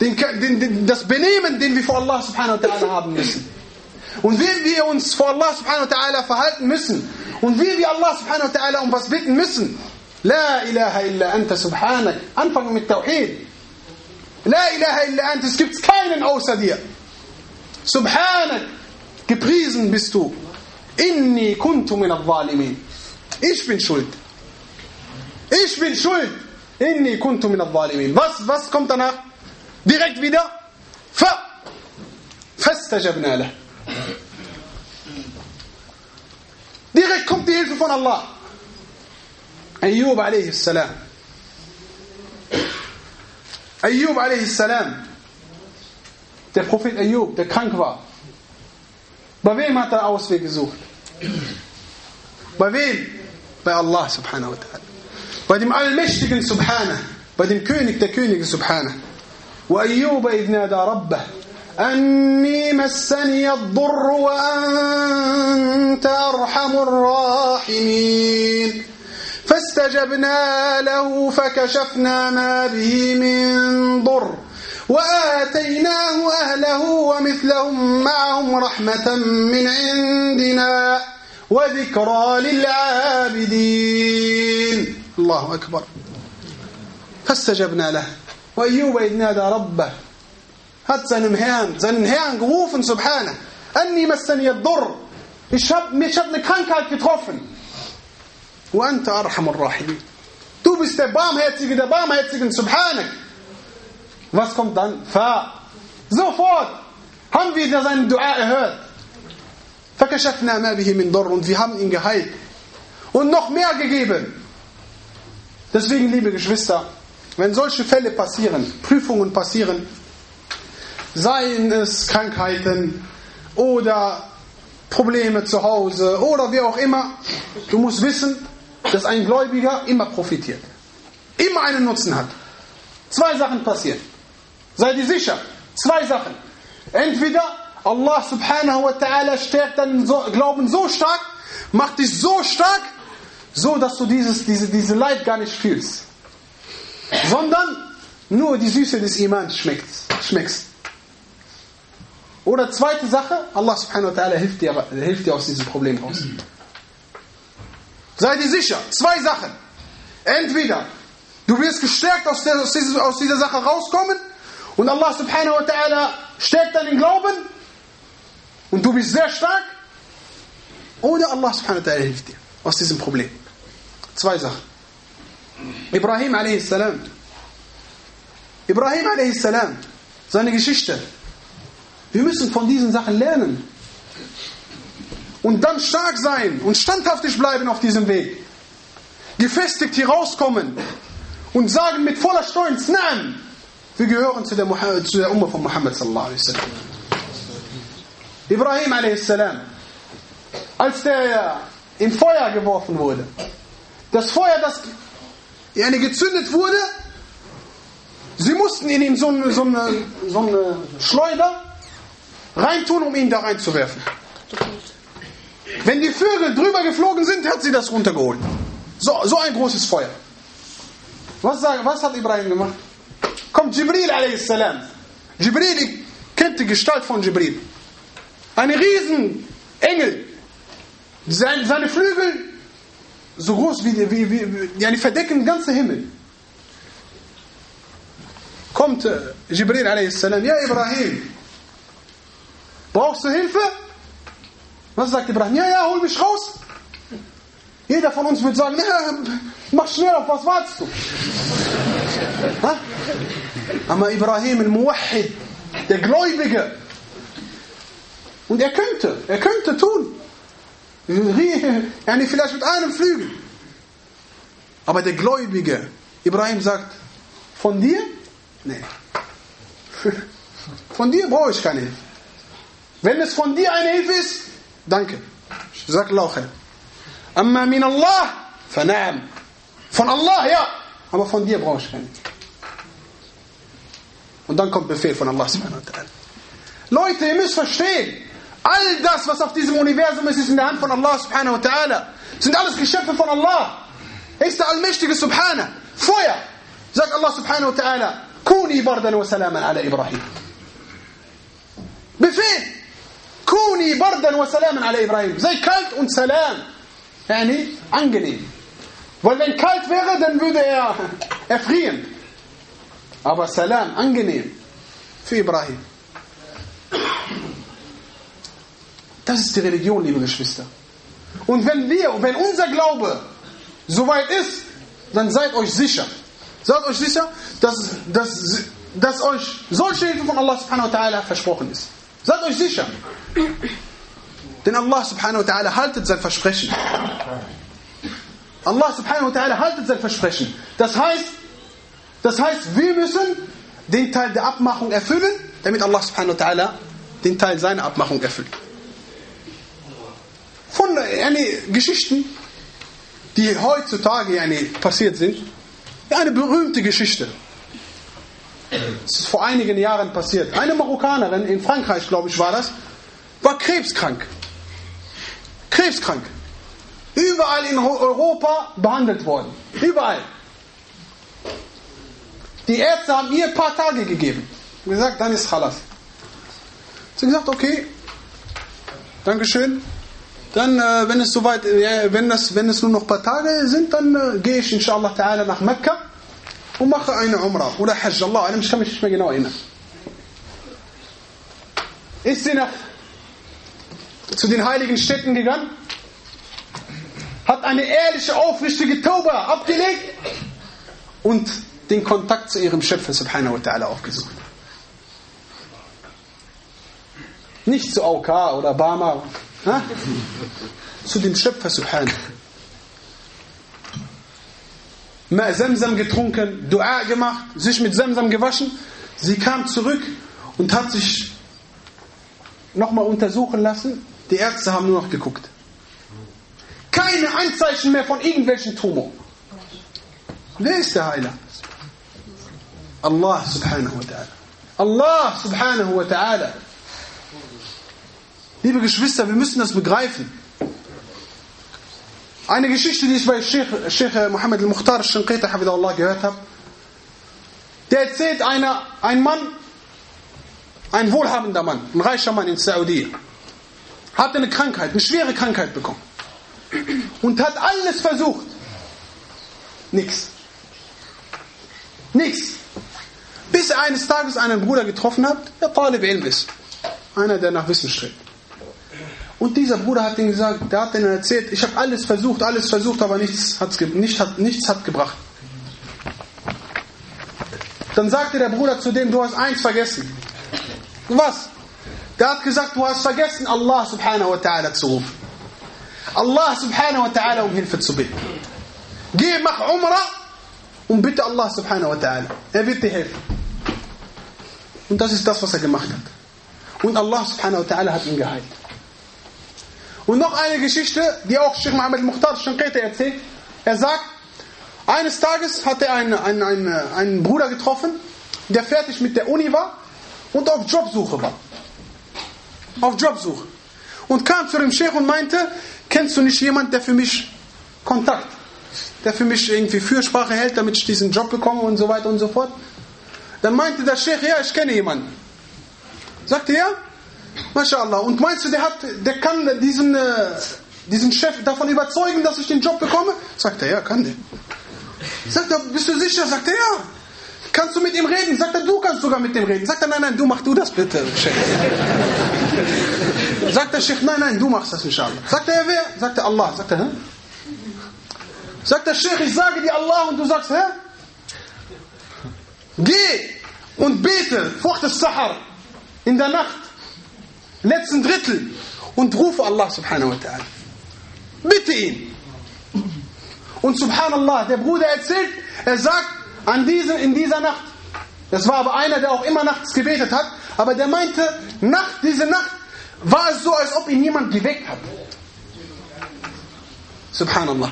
den, den, den, das Benehmen, den wir vor Allah subhanahu wa ta'ala haben müssen. Und wie wir uns vor Allah subhanahu wa ta'ala verhalten müssen. Und wie wir Allah subhanahu wa ta'ala um was bitten müssen. La ilaha illa anta subhanak. Anfangen mit Tawhid. La ilaha illa anta. Es gibt keinen außer dir. Subhanak. Gepriesen bist du. إني كنت من الظالمين. إيش بن شلد إيش بن شلد إني كنت من الظالمين. بس بس كنت أنا. ديركت بدا. ف فاستجبنا له. ديركت كنت يلفف عن الله. أيوب عليه السلام. أيوب عليه السلام. der Prophet أيوب der krank war, Bei wem hat er Ausweg gesucht? Bei wem? Bei Allah subhanahu wa ta'ala. Bei dem Allmächtigen subhanahu. Bei dem König der Könige subhanahu. وأيوب إذ نادى ربه أني مسني الضر وأنت أرحم الراحمين فاستجبنا له فكشفنا ما به من ضر وآتيناه أهله ومثلهم معهم رحمة من عندنا وذكرى للعابدين. الله أكبر. فاستجبنا له. وأيوب إذ نادى ربه. هات زنمهان زنمهان غوفن سبحانه. أني مسني الضر. يشب مشب نكان كاك يتخفن وأنت أرحم الراحمين. تو بيست بام بستبام هاتيك دبام هاتيك سبحانك. Was kommt dann? Fa. Sofort haben wir seinen Dua erhört. فكشفنا ما به من ضر und wir haben ihn geheilt und noch mehr gegeben. Deswegen, liebe Geschwister, wenn solche Fälle passieren, Prüfungen passieren, seien es Krankheiten oder Probleme zu Hause oder wie auch immer, du musst wissen, dass ein Gläubiger immer profitiert, immer einen Nutzen hat. Zwei Sachen passieren. Sei dir sicher, zwei Sachen. Entweder Allah subhanahu wa ta'ala stärkt deinen Glauben so stark, macht dich so stark, so dass du dieses, diese, diese Leid gar nicht fühlst. Sondern nur die Süße des Imans schmeckst. Oder zweite Sache, Allah subhanahu wa ta'ala hilft dir, hilft dir aus diesem Problem raus. Sei dir sicher, zwei Sachen. Entweder du wirst gestärkt aus, der, aus dieser Sache rauskommen und Allah subhanahu wa ta'ala stärkt deinen Glauben und du bist sehr stark. Oder Allah subhanahu wa ta'ala hilft dir aus diesem Problem. Zwei Sachen. Ibrahim a.s. Ibrahim a.s. seine Geschichte. Wir müssen von diesen Sachen lernen. Und dann stark sein und standhaftig bleiben auf diesem Weg. Gefestigt hier rauskommen und sagen mit voller Stolz, nein, wir gehören zu der, zu der Umma von Muhammad sallallahu alaihi wasallam. Ibrahim a.s. als der in Feuer geworfen wurde. Das Feuer, das gezündet wurde, sie mussten in ihm so eine, so so Schleuder reintun, um ihn da reinzuwerfen. Wenn die Vögel drüber geflogen sind, hat sie das runtergeholt. So, so ein großes Feuer. Was, was hat Ibrahim gemacht? Kommt Jibril a.s. Jibril, ihr kennt die Gestalt von Jibril. Eine riesen Engel. Seine Flügel so groß wie, wie, wie ja, die verdecken den ganzen Himmel. Kommt äh, Jibril a.s. Ja Ibrahim, brauchst du Hilfe? Was sagt Ibrahim? Ja, ja, hol mich raus. Jeder von uns wird sagen, ja, mach schnell auf, was wartest du? Ha? Aber Ibrahim, ein Muwahid, der Gläubige. Und er könnte, er könnte tun. (laughs) Yani vielleicht mit einem Flügel. Aber der Gläubige, Ibrahim sagt, von dir? Nee. (laughs) Von dir brauche ich keine Hilfe. Wenn es von dir eine Hilfe ist, danke. Sag khair. Amma min Allah, fanam. Von Allah, ja. Dir brauche ich keine Hilfe. Und dann kommt Befehl von Allah subhanahu wa ta'ala. Leute, ihr müsst verstehen, All das, was auf diesem Universum ist, ist in der Hand von Allah subhanahu wa ta'ala. Sind alles Geschöpfe von Allah. Er ist der Allmächtige subhanahu. Feuer. Sagt Allah subhanahu wa ta'ala. Kuni bardan wa salaman ala Ibrahim. Befehl. Kuni bardan wa salaman ala Ibrahim. Sei kalt und salam. Yani angenehm. Weil wenn kalt wäre, dann würde er erfrieren. Aber salam, angenehm. Für Ibrahim. Das ist die Religion, liebe Geschwister. Und wenn wir, wenn unser Glaube soweit ist, dann seid euch sicher. Seid euch sicher, dass, dass, dass euch solche Hilfe von Allah subhanahu wa ta'ala versprochen ist. Seid euch sicher. Denn Allah subhanahu wa ta'ala haltet sein Versprechen. Allah subhanahu wa ta'ala haltet sein Versprechen. Das heißt, das heißt, wir müssen den Teil der Abmachung erfüllen, damit Allah subhanahu wa ta'ala den Teil seiner Abmachung erfüllt von eine, Geschichten, die heutzutage eine, passiert sind. Eine berühmte Geschichte. Es ist vor einigen Jahren passiert. Eine Marokkanerin in Frankreich, glaube ich, war das, war krebskrank. Krebskrank. Überall in Europa behandelt worden. Überall. Die Ärzte haben ihr ein paar Tage gegeben. Und gesagt, dann ist Chalas. Sie hat gesagt, okay, Dankeschön. Dann, äh, wenn es soweit, äh, wenn, das, wenn es nur noch ein paar Tage sind, dann äh, gehe ich inshallah ta'ala nach Mekka und mache eine Umrah oder Hajj. Allah, ich kann mich nicht mehr genau erinnern. Ist sie nach zu den heiligen Städten gegangen, hat eine ehrliche, aufrichtige Tauba abgelegt und den Kontakt zu ihrem Schöpfer subhanahu wa ta'ala aufgesucht. Nicht zu OK oder Bama Ha? Zu dem Schöpfer Subhanahu. Ma Zamzam getrunken, Dua gemacht, sich mit Zamzam gewaschen. Sie kam zurück und hat sich nochmal untersuchen lassen. Die Ärzte haben nur noch geguckt. Keine Anzeichen mehr von irgendwelchen Tumor. Wer ist der Heiler? Allah subhanahu wa ta'ala. Allah subhanahu wa ta'ala. Liebe Geschwister, wir müssen das begreifen. Eine Geschichte, die ich bei Sheikh, Mohammed al-Mukhtar al-Shinqita gehört habe, der erzählt einer, ein Mann ein wohlhabender Mann, ein reicher Mann in Saudi, hatte eine Krankheit, eine schwere Krankheit bekommen. Und hat alles versucht. Nix. Nix. Bis er eines Tages einen Bruder getroffen hat, der Talib Ilm ist. Einer, der nach Wissen strebt. Und dieser Bruder hat ihm gesagt, der hat ihnen erzählt, ich habe alles versucht, alles versucht, aber nichts, hat's, nicht, hat, nichts hat gebracht. Dann sagte der Bruder zu dem, du hast eins vergessen. Was? Der hat gesagt, du hast vergessen, Allah subhanahu wa ta'ala zu rufen. Allah subhanahu wa ta'ala um Hilfe zu bitten. Geh, mach Umrah und bitte Allah subhanahu wa ta'ala. Er wird dir helfen. Und das ist das, was er gemacht hat. Und Allah subhanahu wa ta'ala hat ihn geheilt. Und noch eine Geschichte, die auch Sheikh Muhammad Mukhtar Shankete erzählt. Er sagt, eines Tages hat er einen, einen, einen, einen Bruder getroffen, der fertig mit der Uni war und auf Jobsuche war. Auf Jobsuche. Und kam zu dem Sheikh und meinte, kennst du nicht jemanden, der für mich Kontakt, der für mich irgendwie Fürsprache hält, damit ich diesen Job bekomme und so weiter und so fort? Dann meinte der Sheikh, ja, ich kenne jemanden. Sagte er, MashaAllah. Und meinst du, der, hat, der kann diesen, äh, diesen Chef davon überzeugen, dass ich den Job bekomme? Sagt er, ja, kann der. Sagt er, bist du sicher? Sagt er, ja. Kannst du mit ihm reden? Sagt er, du kannst sogar mit ihm reden. Sagt er, nein, nein, du mach du das bitte, Sheikh. Sagt der Sheikh, nein, nein, du machst das, inshallah. Sagt er, wer? Sagt er, Allah. Sagt er, hä? Sagt der Sheikh, ich sage dir Allah und du sagst, hä? Geh und bete vor des Sahar in der Nacht, letzten Drittel und rufe Allah subhanahu wa ta'ala. Bitte ihn. Und subhanallah, der Bruder erzählt, er sagt, an diesem, in dieser Nacht, das war aber einer, der auch immer nachts gebetet hat, aber der meinte, Nacht, diese Nacht war es so, als ob ihn jemand geweckt hat. Subhanallah.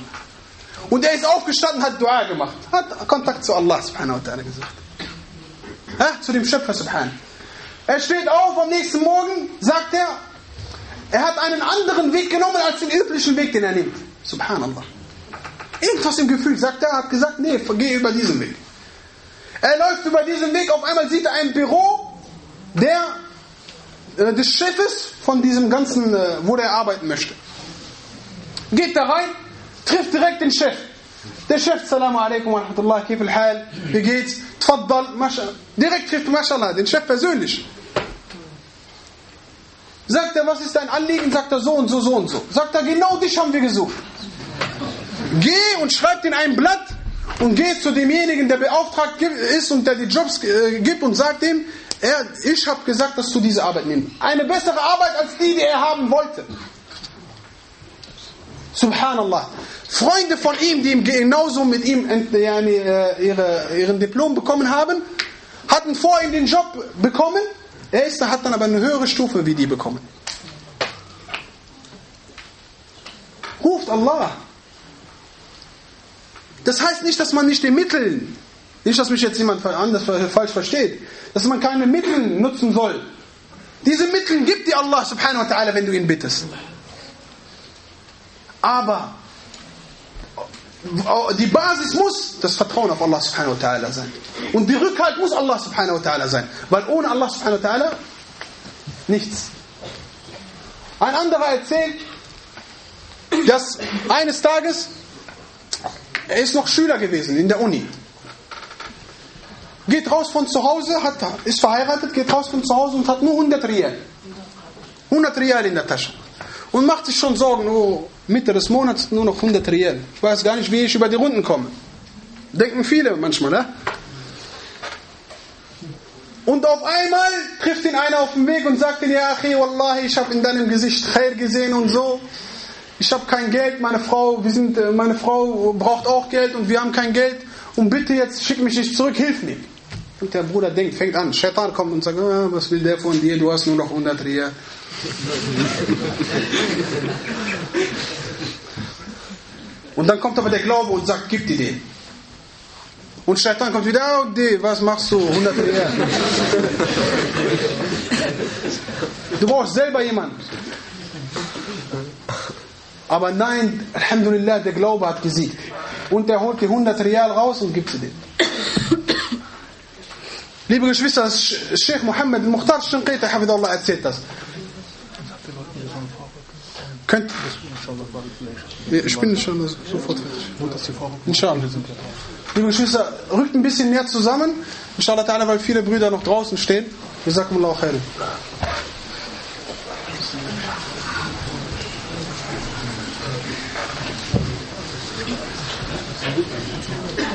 Und er ist aufgestanden, hat Dua gemacht, hat Kontakt zu Allah subhanahu wa ta'ala gesagt. Ja, zu dem Schöpfer subhanahu. Er steht auf am nächsten Morgen, sagt er, er hat einen anderen Weg genommen als den üblichen Weg, den er nimmt. Subhanallah. Irgendwas im Gefühl, sagt er, hat gesagt, nee, geh über diesen Weg. Er läuft über diesen Weg, auf einmal sieht er ein Büro der, des Chefes von diesem ganzen, äh, wo der arbeiten möchte. Geht da rein, trifft direkt den Chef. Der Chef, Salamu alaikum wa rahmatullah, kif al wie geht's? Tfaddal, mashallah. Direkt trifft, mashallah, den Chef persönlich. Sagt er, was ist dein Anliegen? Sagt er, so und so, so und so. Sagt er, genau dich haben wir gesucht. Geh und schreib in ein Blatt und geh zu demjenigen, der beauftragt ist und der die Jobs äh, gibt und sagt ihm, er, ich habe gesagt, dass du diese Arbeit nimmst. Eine bessere Arbeit als die, die er haben wollte. Subhanallah. Freunde von ihm, die genauso mit ihm äh, ihre, ihren Diplom bekommen haben, hatten vor ihm den Job bekommen. Er ist, hat dann aber eine höhere Stufe wie die bekommen. Ruft Allah. Das heißt nicht, dass man nicht die Mittel, nicht, dass mich jetzt jemand anders falsch versteht, dass man keine Mittel nutzen soll. Diese Mittel gibt dir Allah subhanahu wa ta'ala, wenn du ihn bittest. Aber die Basis muss das Vertrauen auf Allah subhanahu wa ta'ala sein. Und die Rückhalt muss Allah subhanahu wa ta'ala sein. Weil ohne Allah subhanahu wa ta'ala nichts. Ein anderer erzählt, dass eines Tages, er ist noch Schüler gewesen in der Uni. Geht raus von zu Hause, hat, ist verheiratet, geht raus von zu Hause und hat nur 100 Rial. 100 Rial in der Tasche. Und macht sich schon Sorgen, oh, Mitte des Monats nur noch 100 Rial. Ich weiß gar nicht, wie ich über die Runden komme. Denken viele manchmal, ne? Und auf einmal trifft ihn einer auf dem Weg und sagt ihm, ja, Achi, Wallahi, ich habe in deinem Gesicht Khair gesehen und so. Ich habe kein Geld, meine Frau, wir sind, äh, meine Frau braucht auch Geld und wir haben kein Geld. Und bitte jetzt schick mich nicht zurück, hilf mir. Und der Bruder denkt, fängt an. Shaitan kommt und sagt, ah, was will der von dir? Du hast nur noch 100 Rial. (laughs) Und dann kommt aber der Glaube und sagt, gib dir den. Und Shaitan kommt wieder, oh, die, was machst du? 100 Rial. Du brauchst selber jemanden. Aber nein, Alhamdulillah, der Glaube hat gesiegt. Und er holt die 100 Rial raus und gibt sie dir. Liebe Geschwister, Sheikh Mohammed Mukhtar Shinqiti Hafidullah erzählt das. Könnt, ich bin schon sofort fertig. Inshallah. Liebe Geschwister, rückt ein bisschen näher zusammen. Inshallah ta'ala, weil viele Brüder noch draußen stehen. Wir sagen Allah khairan.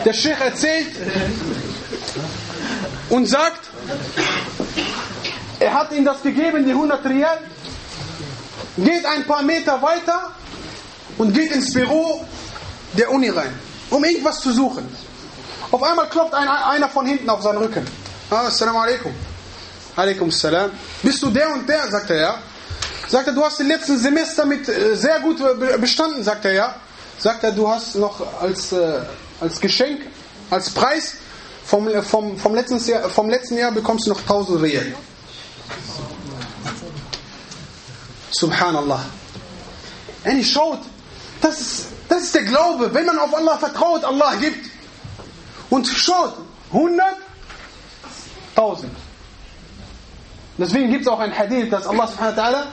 Der Sheikh erzählt und sagt, er hat ihm das gegeben, die 100 Riyal, geht ein paar Meter weiter und geht ins Büro der Uni rein, um irgendwas zu suchen. Auf einmal klopft einer, einer von hinten auf seinen Rücken. Ah, Assalamu alaikum. Alaikum salam. Bist du der und der? Sagt er ja. Sagt er, du hast im letzten Semester mit äh, sehr gut bestanden, sagt er ja. Sagt er, du hast noch als, äh, als Geschenk, als Preis vom, vom, vom, letzten Jahr, vom letzten Jahr bekommst du noch 1000 Riyal. Subhanallah. Und ich schaut, das ist, das ist der Glaube. Wenn man auf Allah vertraut, Allah gibt. Und schaut, 100, 1000. Deswegen gibt es auch ein Hadith, dass Allah subhanahu wa ta'ala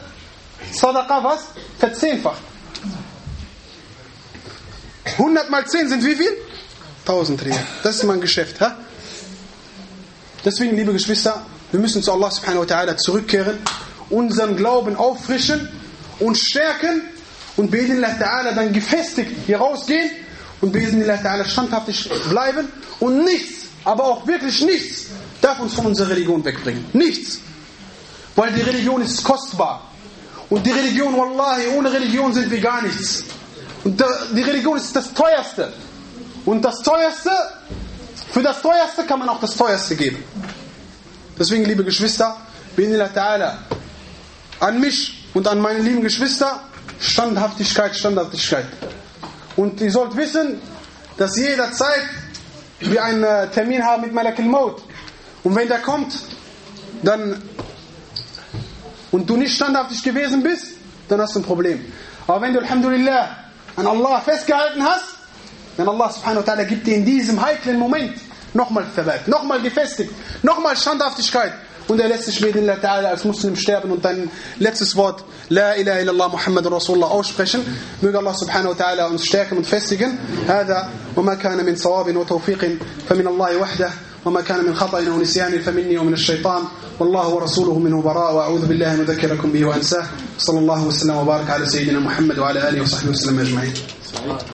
Sadaqa was? Verzehnfacht. 100 mal 10 sind wie viel? 1000 Riyal. Das ist mein Geschäft. Ha? Deswegen, liebe Geschwister, wir müssen zu Allah subhanahu wa ta'ala zurückkehren, unseren Glauben auffrischen und stärken und Bidinillah ta'ala dann gefestigt hier rausgehen und Bidinillah ta'ala standhaftig bleiben und nichts, aber auch wirklich nichts darf uns von unserer Religion wegbringen. Nichts. Weil die Religion ist kostbar. Und die Religion, Wallahi, ohne Religion sind wir gar nichts. Und die Religion ist das teuerste. Und das teuerste, für das teuerste kann man auch das teuerste geben. Deswegen, liebe Geschwister, Binillah ta'ala, an mich und an meine lieben Geschwister, Standhaftigkeit, Standhaftigkeit. Und ihr sollt wissen, dass jederzeit wir einen äh, Termin haben mit Malak al-Maut. Und wenn der kommt, dann und du nicht standhaftig gewesen bist, dann hast du ein Problem. Aber wenn du Alhamdulillah an Allah festgehalten hast, dann Allah subhanahu wa ta'ala gibt dir in diesem heiklen Moment nochmal Verwalt, nochmal gefestigt, nochmal Standhaftigkeit. Und er lässt sich mit Allah ta'ala als Muslim sterben und dein letztes Wort La ilaha illallah Muhammad Rasulullah aussprechen. Möge Allah subhanahu wa ta'ala uns stärken und festigen. هذا وما كان من صواب وتوفيق فمن الله وحده وما كان من خطأ أو نسيان فمني ومن الشيطان والله ورسوله منه براء وأعوذ بالله أن أذكركم به وأنساه صلى الله وسلم وبارك على سيدنا محمد وعلى آله وصحبه وسلم أجمعين